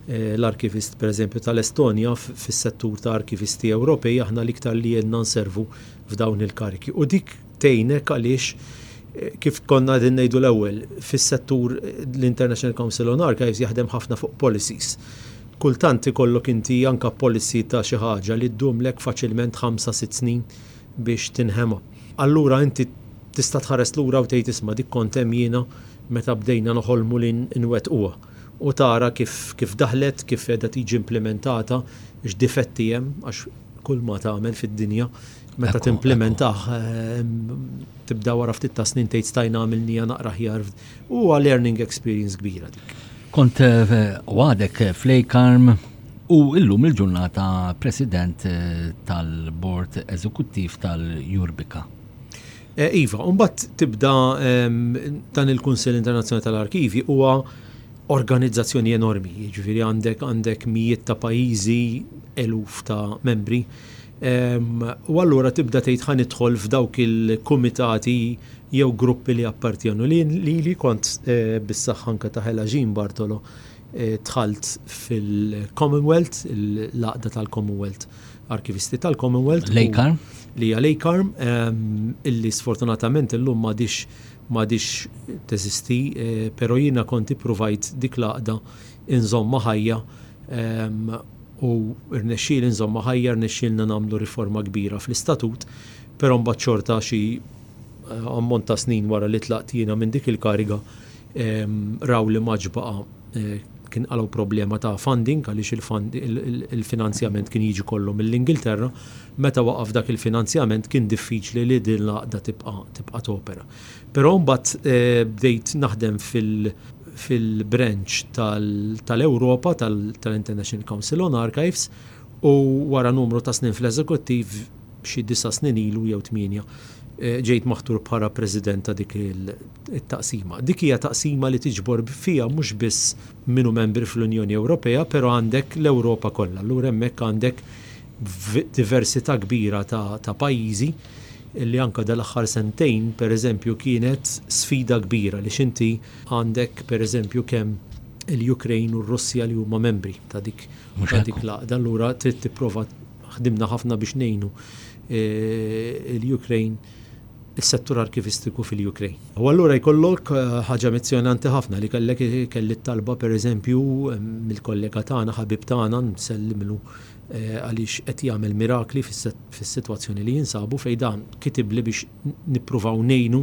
l-arkivist pereżempju tal-Estonja fis-settur ta' arkivisti Ewropej aħna l-iktar li ilna nservu f'dawn il-karigi. U dik tgħinek għaliex kif konna qegħdin ngħidu l-ewwel, fis-settur l-International Council on Archives jaħdem ħafna fuq policies. Kultant ikollok inti anke policy ta' xi ħaġa li ddumlek faċilment ħamsa sitt snin biex tinħema. Allura inti tista' tħares lura u tgħid isma' dik kont hemm jiena meta bdejna noħolmu li nwettquha. U tara kif kif daħlet, kif qiegħda tiġi implimentata, x'difetti hemm għax kulma tagħmel fid-dinja Meta timplimentah tibda wara ftit ta' snin tgħid stajna għamilnija naqra ħjar. Huwa learning experience kbira dik. Kont eh, għadek eh, Flej Karm u illum il-ġurnata President eh, tal-Bord Eżekuttiv tal-Jurbika. Iva, unbat tibda dan il-Kunsill Internazzjonali tal-Arkivji huwa organizzazzjoni enormi, ġifiri għandek għandek mijiet ta' pajizi, eluf ta' membri, u allura tibda tgħid ħa nidħol f'dawk il-kumitati jew gruppi li jappartjenu lili, kont bis-saħħa anke ta' Hela Jean Bartolo dħalt fil-Commonwealth, l-għaqda tal-Commonwealth, Arkivisti tal-Commonwealth. L-ACARM. Li hija l-ACARM, illi sfortunatament illum m'għadhiex m'għadhiex teżisti, però jiena kont ippruvajt dik l-għaqda inżommha ħajja, u rnexxieli nżommha ħajja, rnexxielna nagħmlu riforma kbira fl-istatut, però mbagħad xorta xi ammont ta' snin wara li tlaqt jiena minn dik il-kariga raw li m'għadx baqa' kien qalgħu problema ta' funding għaliex il-finanzjament kien jiġi kollu mill-Ingilterra, meta waqaf dak il-finanzjament kien diffiċli li din l-għaqda tibqa' topera. Però mbagħad bdejt naħdem fil-branch tal-Ewropa tal-International Council on Archives u wara numru ta' snin fl-eżekuttiv, xi disa' snin ilu jew tmienja, ġejt maħtur bħala president ta' dik it-taqsima. Dik hija taqsima li tiġbor fiha mhux biss min hu membri fl-Unjoni Ewropea, però għandek l-Ewropa kollha. Allura hemmhekk għandek diversità kbira ta' pajjiżi. li anke dal-aħħar sentejn pereżempju kienet sfida kbira għaliex inti għandek pereżempju kemm il-Ukraine u r-Russja li huma membri ta' dik l-għaqda allura trid tipprova ħdimna ħafna biex ngħinu l-Ukraine is-settur arkivistiku fil-Ukraine. U allura jkollok ħaġa mizzjonanti ħafna li kellek kelli t-talba pereżempju mill-kollega tagħna ħabib tagħna nsellimilu għaliex qed jagħmel mirakli fis-sitwazzjoni li jinsabu fejn dan kitibli biex nippruvaw ngħinu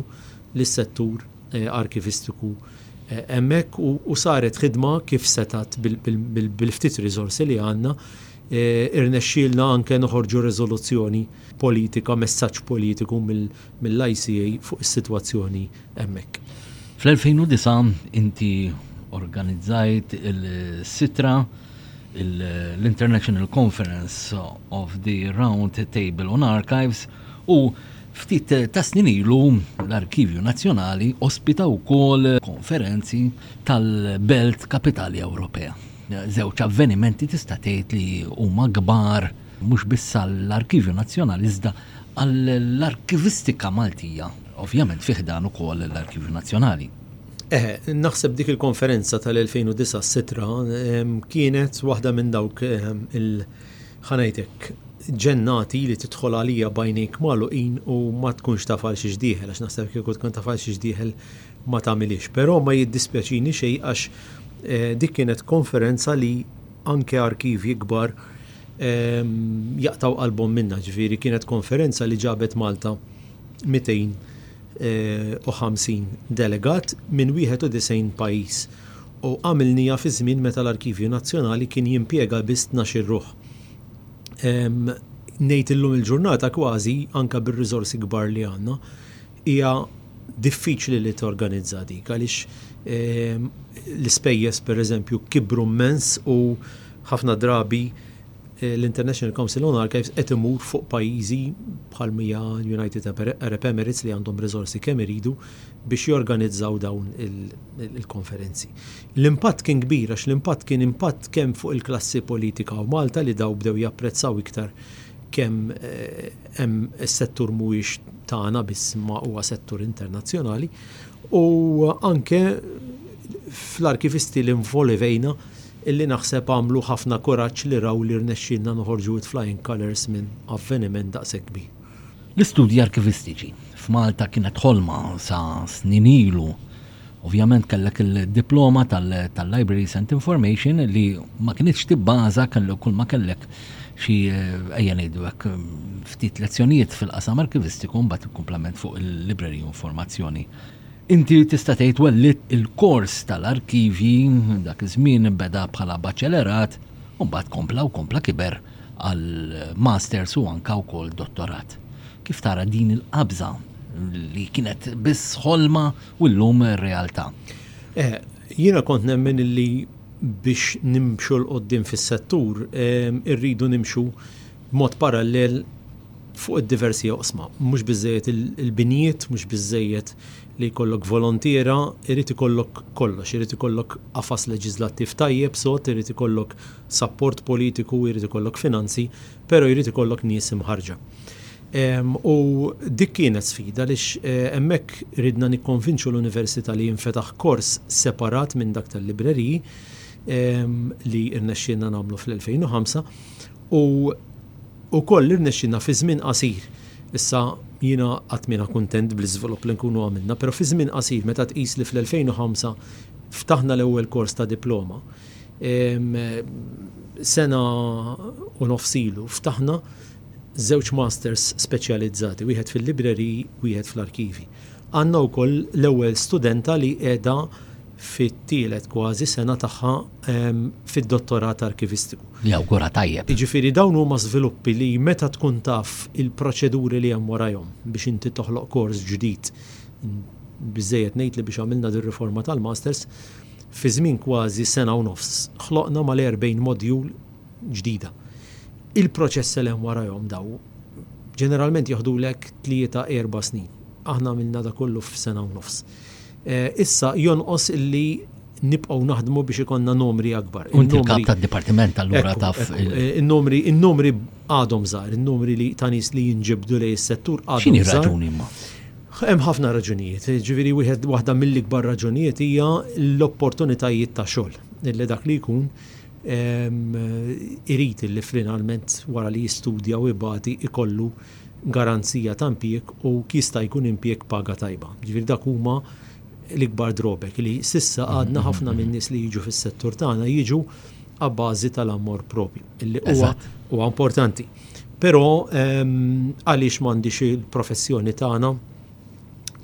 lis-settur arkivistiku hemmhekk u saret ħidma kif setgħet bil-ftit riżorsi li għandna irnexxielna anke noħorġu riżoluzzjoni politika, messaġġ politiku mill-ICA fuq is-sitwazzjoni hemmhekk. Fl-2009 inti organizzajt il-sitra l-International Conference of the Round Table on Archives u ftit ta' snin ilu l-Arkivju Nazzjonali ospita wkoll konferenzi tal-Belt Kapitali Ewropea. Żewġ avvenimenti tista' tgħid li huma kbar mhux biss għall-Arkivju Nazzjonali iżda għall-arkivistika Maltija, ovvjament fi ħdan ukoll l-Arkivju Nazzjonali. Eħe, naħseb dik il-konferenza tal-2009 s-sitra kienet waħda minn dawk il, ħa ngħid hekk, ġennati li tidħol għalija b'għajnejk magħluqin u ma tkunx taf għal xiex dieħel għax naħseb kieku tkun taf għal xiex dieħel ma tagħmilhiex. Però ma jiddispjaċini xejn għax dik kienet konferenza li anke arkivji kbar, jaqtgħu qalbhom minnha, ġifieri kienet konferenza li ġabet Malta 250 delegat minn 91 pajjiż u għamilniha fi żmien meta l-Arkivju Nazzjonali kien jimpjega biss tnax-il ruħ. Ngħid illum il-ġurnata kważi anke bir-riżorsi kbar li għandna, Hija diffiċli li torganizza dik għaliex l-ispejjeż pereżempju kibru mmens u ħafna drabi l-International Council on Archives qed imur fuq pajjiżi bħal mija l-United Arab Emirates li għandhom riżorsi kemm iridu biex jorganizzaw dawn il-konferenzi. L-impatt kien kbir għax l-impatt kien impatt kemm fuq il-klassi politika u Malta li daw bdew japprezzaw iktar kemm Hemm is-settur mhuwiex tagħna biss imma huwa settur internazzjonali u anke fl-arkivisti li nvolevejna illi naħseb għamlu ħafna kuraġġ li raw li rnexxielna noħorġu with flying colours minn avveniment daqshekk kbir. L-istudji arkivistiċi f'Malta kienet ħolma sa snin ilu Ovvjament kellek il-diploma tal-Libraries and Information li ma kinitx tibbaża kellu kull ma kellek xi ejja ngħidu hekk ftit lezzjonijiet fil-qasam arkivistiku mbagħad il-kumplament fuq il-libreri u informazzjoni. Inti tista' tgħid wellitt il-kors tal-arkivji dak iż-żmien beda bħala baċelerat u mbagħad kompla u kompla kiber għal masters u anka wkoll dottorat. Kif tara din il-qabża li kienet biss ħolma u llum realtà. Eh, jiena kont nemmen li biex nimxu l qoddim fis-settur irridu nimxu b'mod parallel fuq id-diversi oqsma. Mhux biżejjed il-binjiet, mhux biżejjed li jkollok volontiera, irid ikollok kollox, irid ikollok qafas leġislattiv tajjeb sod, irid ikollok sapport politiku, irid ikollok finanzi pero jrid ikollok nies imħarrġa. U dik kienet sfida għaliex hemmhekk ridna nikkonvinċu l-Università li jinfetaħ kors separat minn dak tal-libreriji li rnexxielna nagħmlu fl-2005 u wkoll irnexxielna fi żmien qasir Issa jiena qatt mina kuntent bl-iżvilupp li nkunu għamilna, però fi żmien qasir meta tqis li fl-2005 ftaħna l-ewwel kors ta' diploma, Sena u nofs ilu ftaħna żewġ masters speċjalizzati, wieħed fil-libreri, wieħed fl-arkivi. Għandna wkoll l-ewwel studenta li qiegħda fit-tielet kważi sena tagħha fid-dottorat arkivistiku. Nawgura tajjeb. Jiġifieri dawn huma żviluppi li meta tkun taf il-proċeduri li hemm warajhom biex inti toħloq kors ġdid, biżżejjed ngħid li biex għamilna dir-riforma tal-masters, Fi żmien kważi sena u nofs ħloqna mal-erbgħin modjul ġdida. Il-proċessi li hemm warajhom dawn ġeneralment joħdulek tlieta, erba' snin. Aħna għamilna dak kollu f'sena u nofs. Issa jonqos li nibqgħu naħdmu biex ikollna numri akbar. Inti l-kap tad-dipartiment allura taf. In-numri għadhom żgħar, in-numri ta' nies li jinġibdu lejn is-settur għadhom żgħar. X'inhi r-raġuni imma? Hemm ħafna raġunijiet, jiġifieri wieħed waħda mill-ikbar raġunijiet hija l-opportunitajiet ta' xogħol, illi dak li jkun irid illi flinalment wara li jistudja u jbati jkollu garanzija ta' impjieg u jista' jkun impjieg b'paga tajba. Jiġifieri dak huma l-ikbar drawback li s'issa għadna ħafna min-nies li jiġu fis-settur tagħna jiġu abbażi tal-ammor proprju, illi huwa huwa importanti. Però għaliex m'għandhiex il-professjoni tagħna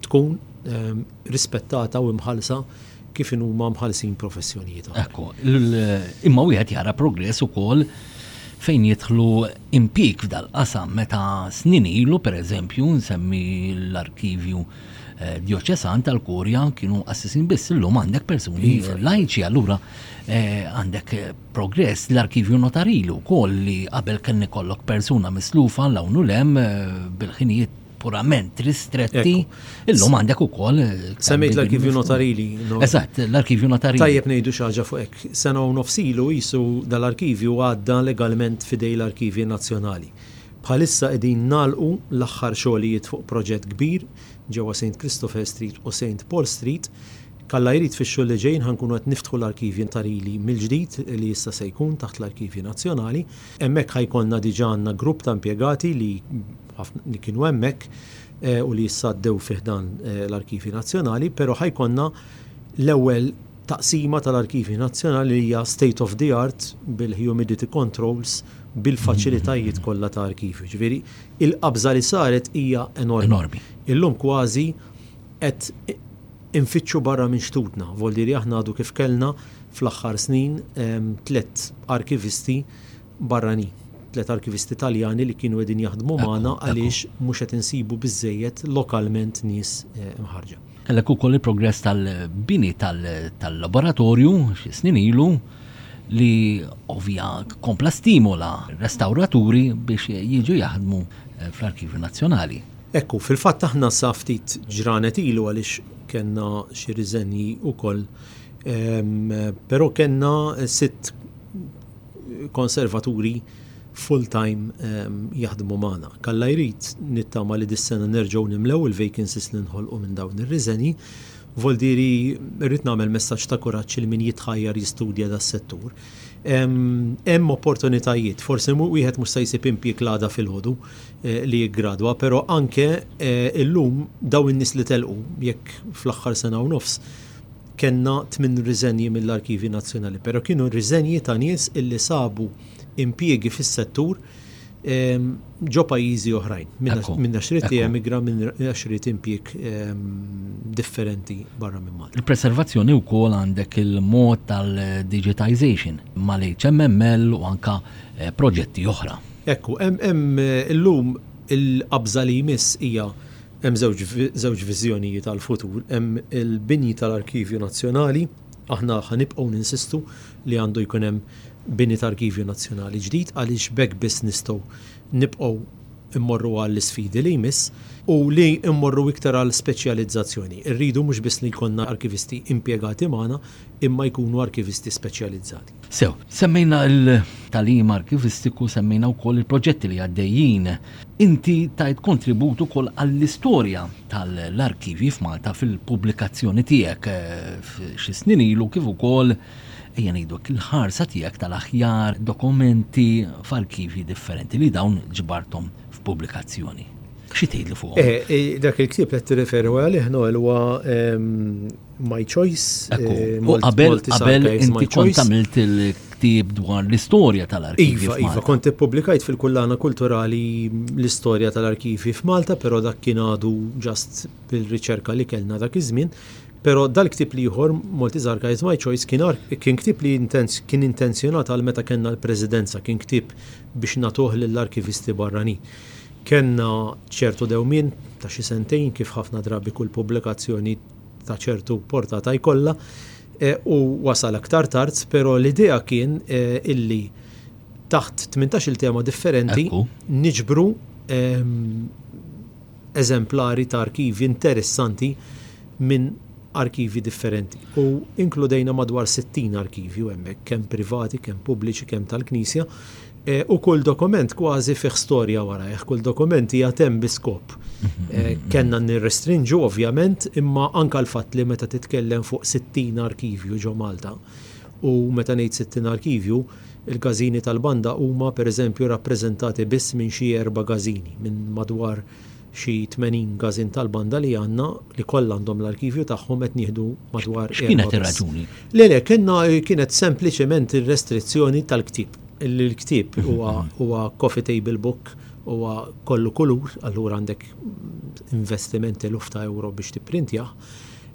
tkun rispettata u mħallsa kif huma mħallsin professjonijiet oħra. Ekku, imma wieħed jara progress ukoll fejn jidħlu impik f'dal-qasam meta snin ilu pereżempju nsemmi l-arkivju eh, dioċesan tal-Kurja kienu assisin biss illum għandek persuni iva. lajċi allura eh, għandek progress, l-arkivju notarili wkoll li qabel kien ikollok persuna mislufa l hawn u lem bil-ħinijiet purament ristretti, illum għandek ukoll. Eh, Semmejt l-arkivju notarili. Eżatt, l-arkivju notarili. Tajjeb ngħidu xi ħaġa fuq hekk. Sena u nofsilu jisu dal-arkivju għadda legalment fidej l-arkivji nazzjonali. Bħalissa qegħdin nalqu l-aħħar xogħlijiet fuq proġett kbir ġewwa St. Christopher Street u St. Paul Street K'Alla jrid fix-xhur li ġejjin ħa nkunu qed niftħu l-arkivji ta' Rili mill-ġdid li issa se jkun taħt l-Arkivji Nazzjonali. Hemmhekk ħa jkollna diġà għandna grupp ta' impjegati li li kienu hemmhekk u li issa għaddew fi ħdan l-Arkivji Nazzjonali, però ħa jkollna l-ewwel taqsima tal-Arkivji Nazzjonali li hija state of the art bil-humidity controls bil-faċilitajiet kollha ta' arkivju. Ġifieri l-qabża li saret hija enormi. Illum kważi Qed infittxu barra minn xtutna, voldieri aħna għadu kif kellna fl-aħħar snin tliet arkivisti barranin, tliet arkivisti Taljani li kienu qegħdin jaħdmu magħna għaliex mhux qed insibu biżżejjed lokalment nies imħarrġa. Kellek ukoll il-progress tal-bini tal-laboratorju xi snin ilu li ovvja kompla stimola restawraturi biex jiġu jaħdmu fl-Arkivju Nazzjonali. Hekk hu. Fil-fatt aħna sa ftit ġranet ilu għaliex kellna xi riżenji wkoll, però kellna sitt Konservaturi full time jaħdmu magħna. K'Alla jrid, nittama li dis-sena nerġgħu nimlew il-vacancies li nħolqu minn dawn ir-riżenji. Voldieri, Irrid nagħmel messaġġ ta' kuraġġ lil min jitħajjar jistudja das-settur. Hemm opportunitajiet, forsi wieħed mhux se jsib impjieg l-għada filgħodu, li jiggradwa, pero anke illum dawn in-nies li telqu, jekk fl-aħħar sena u nofs kellna tmien riżenji mill-Arkivji Nazzjonali, pero kienu riżenji ta' nies illi sabu impjiegi fis-settur ġo pajjiżi oħrajn. Minn għax irid jemigra, minn għax irid impjieg differenti barra minn Malta. Il-preservazzjoni wkoll għandek il-mod tal-digitization mal-HMML u anka proġetti oħra. Hekk hu. Hemm, hemm, illum il-qabża li jmiss hija, hemm żewġ, żewġ viżjonijiet għall-futur. Hemm il-bini tal-Arkivju Nazzjonali, aħna ħa nibqgħu ninsistu li għandu jkun hemm bini ta' Arkivju Nazzjonali ġdid għaliex b'hekk biss nistgħu nibqgħu mmorru għall-isfidi li jmiss u li mmorru iktar għal speċjalizzazzjoni. Irridu mhux biss li jkollna arkivisti impjegati magħna, imma jkunu arkivisti speċjalizzati. Sew, semmejna l-tagħlim arkivistiku, semmejna wkoll il-proġetti li għaddejjin. Inti tajt kontribut ukoll għall-istorja tal-arkivji f'Malta fil-pubblikazzjoni tiegħek xi snin ilu kif ukoll, ejja ngħidu hekk, il-ħarsa tiegħek tal-aħjar dokumenti f'arkivji differenti li dawn ġbarthom f'pubblikazzjoni. Xi tgħidli fuqhom? Dak il-ktieb li qed tirreferi għalih Noel huwa My Choice. Ekku, eh, u qabel qabel inti kont tagħmilt il-ktieb dwar l-istorja tal-arkivi. Iva, iva, kont ippubblikajt fil-kullana kulturali l-istorja tal-arkivi f'Malta, però dak kien għadu ġast bil-riċerka li kellna dak iż-żmien. Pero dal-ktib li jħor, Maltese Archives My Choice, kien, kien ktib li kien intenzjonat għal meta kena l-prezidenza, kien ktib biex natuħ l-arkivisti barrani. Kenna ċertu dewmin ta' xi sentejn kif ħafna drabi kull pubblikazzjoni ta' ċertu portata jkollha u wasal aktar tard, però l-idea kien illi taħt 18-il tema differenti niġbru eżemplari ta' arkivi interessanti minn arkivi differenti. U inkludejna madwar 60 arkivju hemmhekk, kemm privati, kemm pubbliċi, kemm tal-Knisja, U kull dokument kważi fih storja warajh, kull dokument hija temm bi skop. Kenna nirrestrinġu ovvjament, imma anka l-fatt li meta titkellem fuq 60 arkivju ġo Malta, u meta ngħid 60 arkivju, il-gażini tal-banda huma pereżempju rappreżentati biss minn xi erba' gażini, minn madwar xi 80 gazin tal-banda li għandna, li kollha għandhom l-arkivju tagħhom, qed nieħdu madwar erba' biss. X'kienet ir-raġuni? Le, le, kellna kienet sempliċement ir-restrizzjoni tal-ktieb. Il-ktieb huwa coffee table book, huwa kollu kulur, allura għandek investiment eluf ta' ewro biex tipprintjah.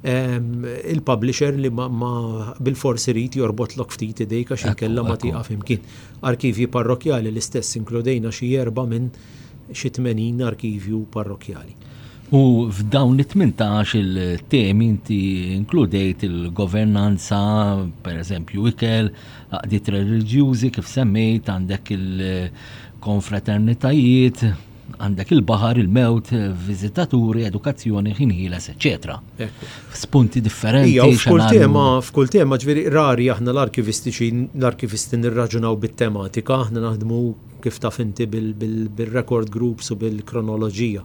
Ehm, il-publisher li ma bil-fors irid jorbot lok ftit idejk għax inkella ma tieqaf imkien. Arkivji parrokjali l-istess inkludejna xi erba' minn f'xi tmenin arkivju parrokkjali. U f'dawn it-tmintax il temi inti inkludejt il-governanza, per eżempju ikel, għaqdiet reliġjużi kif semmejt, għandek il-konfraternitajiet, għandek il-bahar, il-mewt, vizitaturi, edukazzjoni, ħinħiles, etc. Spunti differenti. F'kull tema, f'kull tema, ġveri rari aħna l-arkivistiċi, l-arkivisti nirraġunaw bit-tematika, aħna naħdmu kif taf inti bil-record groups u bil-kronoloġija.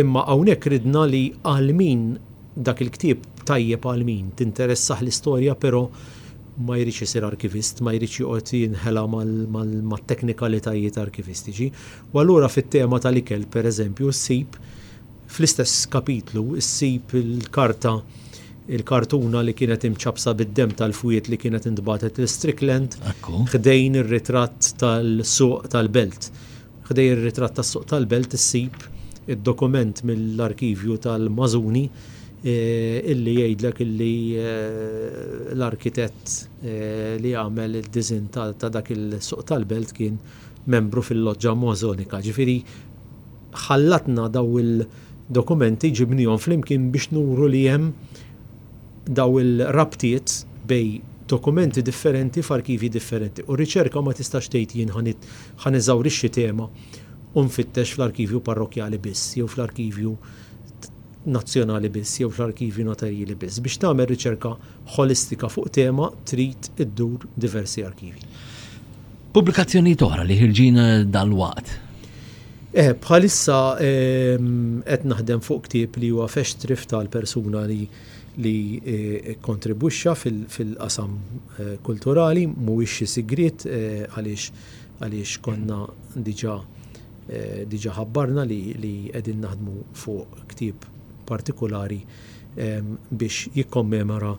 Imma hawnhekk ridna li għal min dak il-ktieb tajjeb għal min tinteressah l-istorja però ma jridx isir arkivist, ma jridx joqgħod jinħela mat-teknikalitajiet arkivistiċi. U allura fit-tema tal-ikel, pereżempju, ssib Fl-istess kapitlu ssib il-karta, il-kartuna li kienet imċappsa bid-demm tal-fwied li kienet intbagħtet lil Strickland, ħdejn ir-ritratt tal-Suq tal-Belt. Ħdejn ir-ritratt tas-Suq tal-Belt issib id-dokument mill-arkivju tal-Mażuni illi jgħidlek illi l-arkitett li għamel id-diżinn ta' dak il-Suq tal-Belt kien membru fil-Loġġa Mażonika. Ġifieri, ħallatna dawn il-dokumenti ġibniehom flimkien biex nuru li hemm dawn ir-rabtiet bejn dokumenti differenti f'arkivji differenti. U r-riċerka ma tistax tgħid jien ħa neżawrixxi tema u nfittex fl-arkivju parrokkjali biss jew fl-arkivju nazzjonali biss jew fl-arkivju notarjili biss. Biex tagħmel riċerka ħolistika fuq tema trid iddur diversi arkivji. Pubblikazzjonijiet oħra li ħirġin dalwaqt. Eh, bħalissa qed naħdem fuq ktieb li huwa fextrif tal-persuna li li eh, kontribwixxa fil-qasam eh, kulturali, mhuwiex xi sigriet eh, għaliex għaliex konna diġà diġà ħabbarna li qegħdin naħdmu fuq ktieb partikolari biex jikkommemora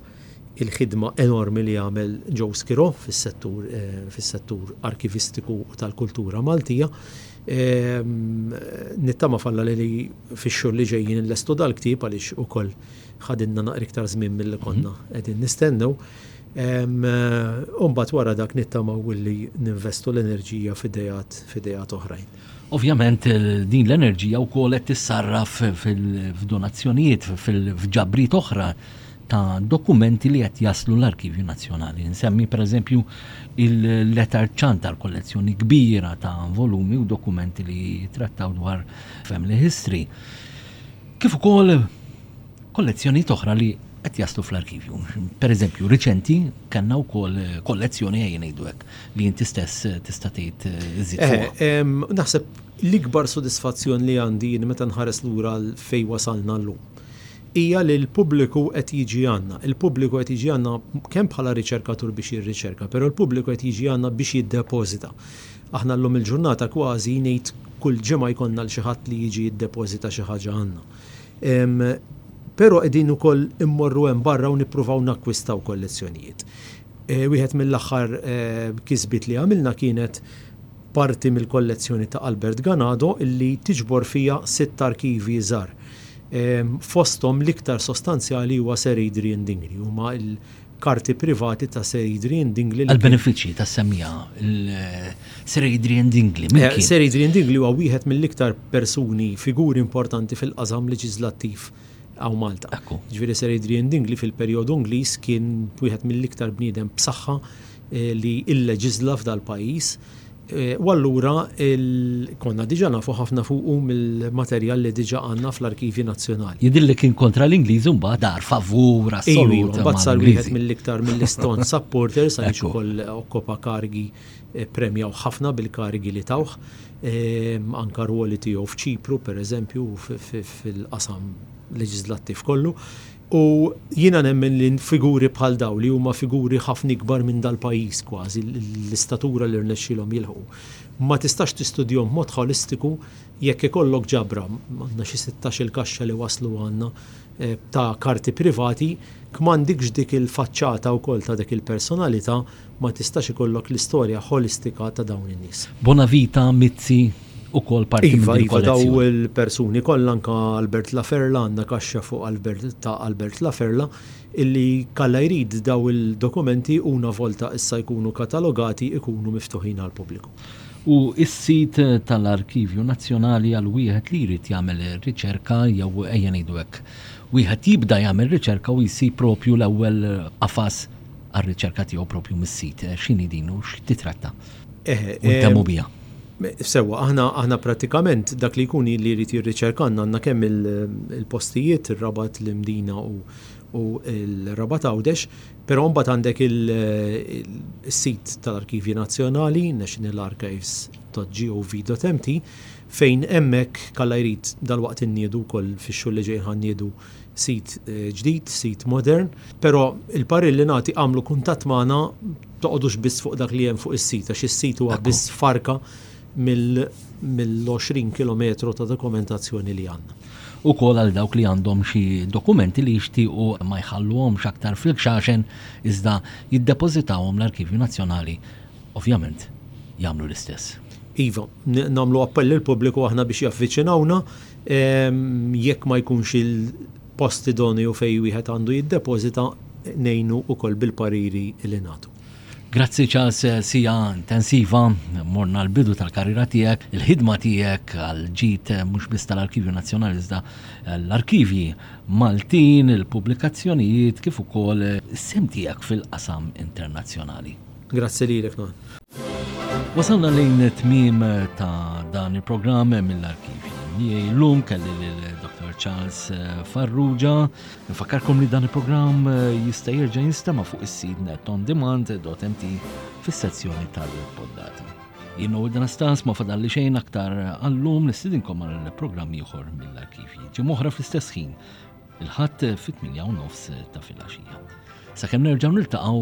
il-ħidma enormi li għamel Joe Schirò fis-settur fis-settur arkivistiku u tal-kultura Maltija. Nittama f'Alla li li fix-xhur li ġejjin inlestu dal-ktieb għaliex ukoll ħadilna naqra iktar żmien milli konna qegħdin nistennew. U mbagħad wara dak nittamaw illi ninvestu l-enerġija f'ideat f'ideat oħrajn. Ovvjament din l-enerġija wkoll qed tissarraf f'donazzjonijiet, f'ġabriet oħra ta' dokumenti li qed jaslu l-Arkivju Nazzjonali. Insemmi pereżempju il-letter ċan tal-kollezzjoni kbira ta' volumi u dokumenti li jitrattaw dwar family history. Kif ukoll kollezzjoni toħra li qed jaslu fl-arkivju. Per eżempju, riċenti kellna wkoll eh, kollezzjoni ejja ngħidu hekk li inti stess eh, tista' tgħid eh, iżid fuq. Naħseb l-ikbar sodisfazzjon li għandi jien meta nħares lura fejn wasalna llum. hija li l-pubbliku qed jiġi għandna. Il-pubbliku qed jiġi għandna kemm bħala riċerkatur biex jirriċerka, però l-pubbliku qed jiġi għandna biex jiddepożita. Aħna llum il-ġurnata kważi ngħid kull ġimgħa jkollna 'l xi ħadd li jiġi jiddepożita xi ħaġa għandna. Però qegħdin ukoll immorru hemm barra u nippruvaw nakkwistaw kollezzjonijiet. Wieħed mill-aħħar kisbiet li għamilna kienet parti mill-kollezzjoni ta' Albert Ganado li tiġbor fiha sitt arkivji żgħar. Fosthom l-iktar sostanzjali huwa Sir Adrian Dingli, huma l-karti privati ta' Sir Adrian Dingli li. Għall-benefiċċji tas-semmiegħa, Sir Adrian Dingli, min kien? Sir Adrian Dingli huwa wieħed mill-iktar persuni, figuri importanti fil-qasam leġiżlattiv hawn Malta. Jiġifieri Sir Adrian Dingli fil-perjodu Ingliż kien wieħed mill-iktar bniedem b'saħħa li jilleġiżla f'dal-pajjiż u allura konna diġà nafu ħafna fuqu mill-materjal li diġà għandna fl-arkivji nazzjonali. Jidhirli li kien kontra l-Ingliżi u mbagħad dar favur assolut mal-Ingliżi. Iva, iva, mbagħad sar wieħed mill-iktar mill-istaunch supporters għaliex ukoll okkopa karigi ppremjaw ħafna bil-karigi li tawh, anke r-rwoli tiegħu f'Ċipru, pereżempju, fil-qasam leġiżlattiv kollu. U jiena nemmen li figuri bħal dawn li huma figuri ħafna ikbar minn dal-pajjiż kważi l-istatura li rnexxielhom jilħqu, ma tistax tistudjhom b'mod ħolistiku jekk ikollok ġabra, għandna xi sittax-il kaxxa li waslu għandna, ta' karti privati, kmandikx dik il-faċċata wkoll ta' dik il-personalità, Ma tistax ikollok l-istorja ħolistika ta' dawn in-nies. Bonavita, Mizzi, ukoll parti minn din il-kollezzjoni. Iva, iva, dawn il-persuni kollha anke Albert La Ferla, għandna kaxxa fuq Albert ta' Albert La Ferla, illi kalla jrid dawn il-dokumenti una volta issa jkunu katalogati jkunu miftuħin għall-pubbliku. U s-sit tal-Arkivju Nazzjonali għal wieħed li jrid jagħmel riċerka jew ejja ngħidu hekk, wieħed jibda jagħmel riċerka u jsib proprju l-ewwel qafas, għar-riċerka tiegħu propju mis-sit. X'inhi din u x'titratta? u ntemmu bija. Sewa, aħna aħna pratikament dak li jkun li jrid jirriċerkanna għandna kemm il-postijiet, ir-rabat l-imdina u u l-rabat għawdex, pero mbagħad għandek il-sit tal-Arkivji Nazzjonali, National Archives .gov.mt fejn hemmhekk kalla jrid dal-waqt inniedu wkoll fix-xogħol li ġejn ħanniedu Sit ġdid, sit modern, però il-parir li nagħti agħmlu kuntatt magħna toqgħodux biss fuq dak li hemm fuq is-sit għax is-sit huwa biss farka mill-20 kilometru ta' dokumentazzjoni li għandna. Ukoll għal dawk li għandhom xi dokumenti li jixtiequ ma jħalluhomx aktar fil-gxaxen iżda jiddepożitawhom l-Arkivju Nazzjonali ovvjament jagħmlu l-istess. Iva, nagħmlu appell lill-pubbliku aħna biex javviċinawna, Jekk ma jkunx il-post idoneu fejn wieħed għandu jiddepożita, ngħinu wkoll bil-pariri li nagħtu. Grazzi Charles, siegħa intensiva, morna l-bidu tal-karriera tiegħek, il-ħidma tiegħek għall-ġid mhux biss tal-Arkivju Nazzjonali iżda l-arkivji Maltin, il-pubblikazzjonijiet kif ukoll is-sehem tiegħek fil-qasam internazzjonali. Grazzi lilek Noel. Wasalna lejn tmiem ta' dan il-programm mill-arkivju. Miegħi llum kelli lil Dr. Charles Farrugia. Nfakkarkom li dan il-programm jista' jerġa' jinstema' fuq is-sid netondemand.mt fis-sezzjoni tal-poddati. Jien u dan stans ma fadalli xejn aktar għallum nistidinkom għal programm ieħor mill-arkivji. Ġim oħra fl-istess ħin il-ħadd fit-8 nofs ta' filgħaxija. Sakemm nerġgħu niltaqgħu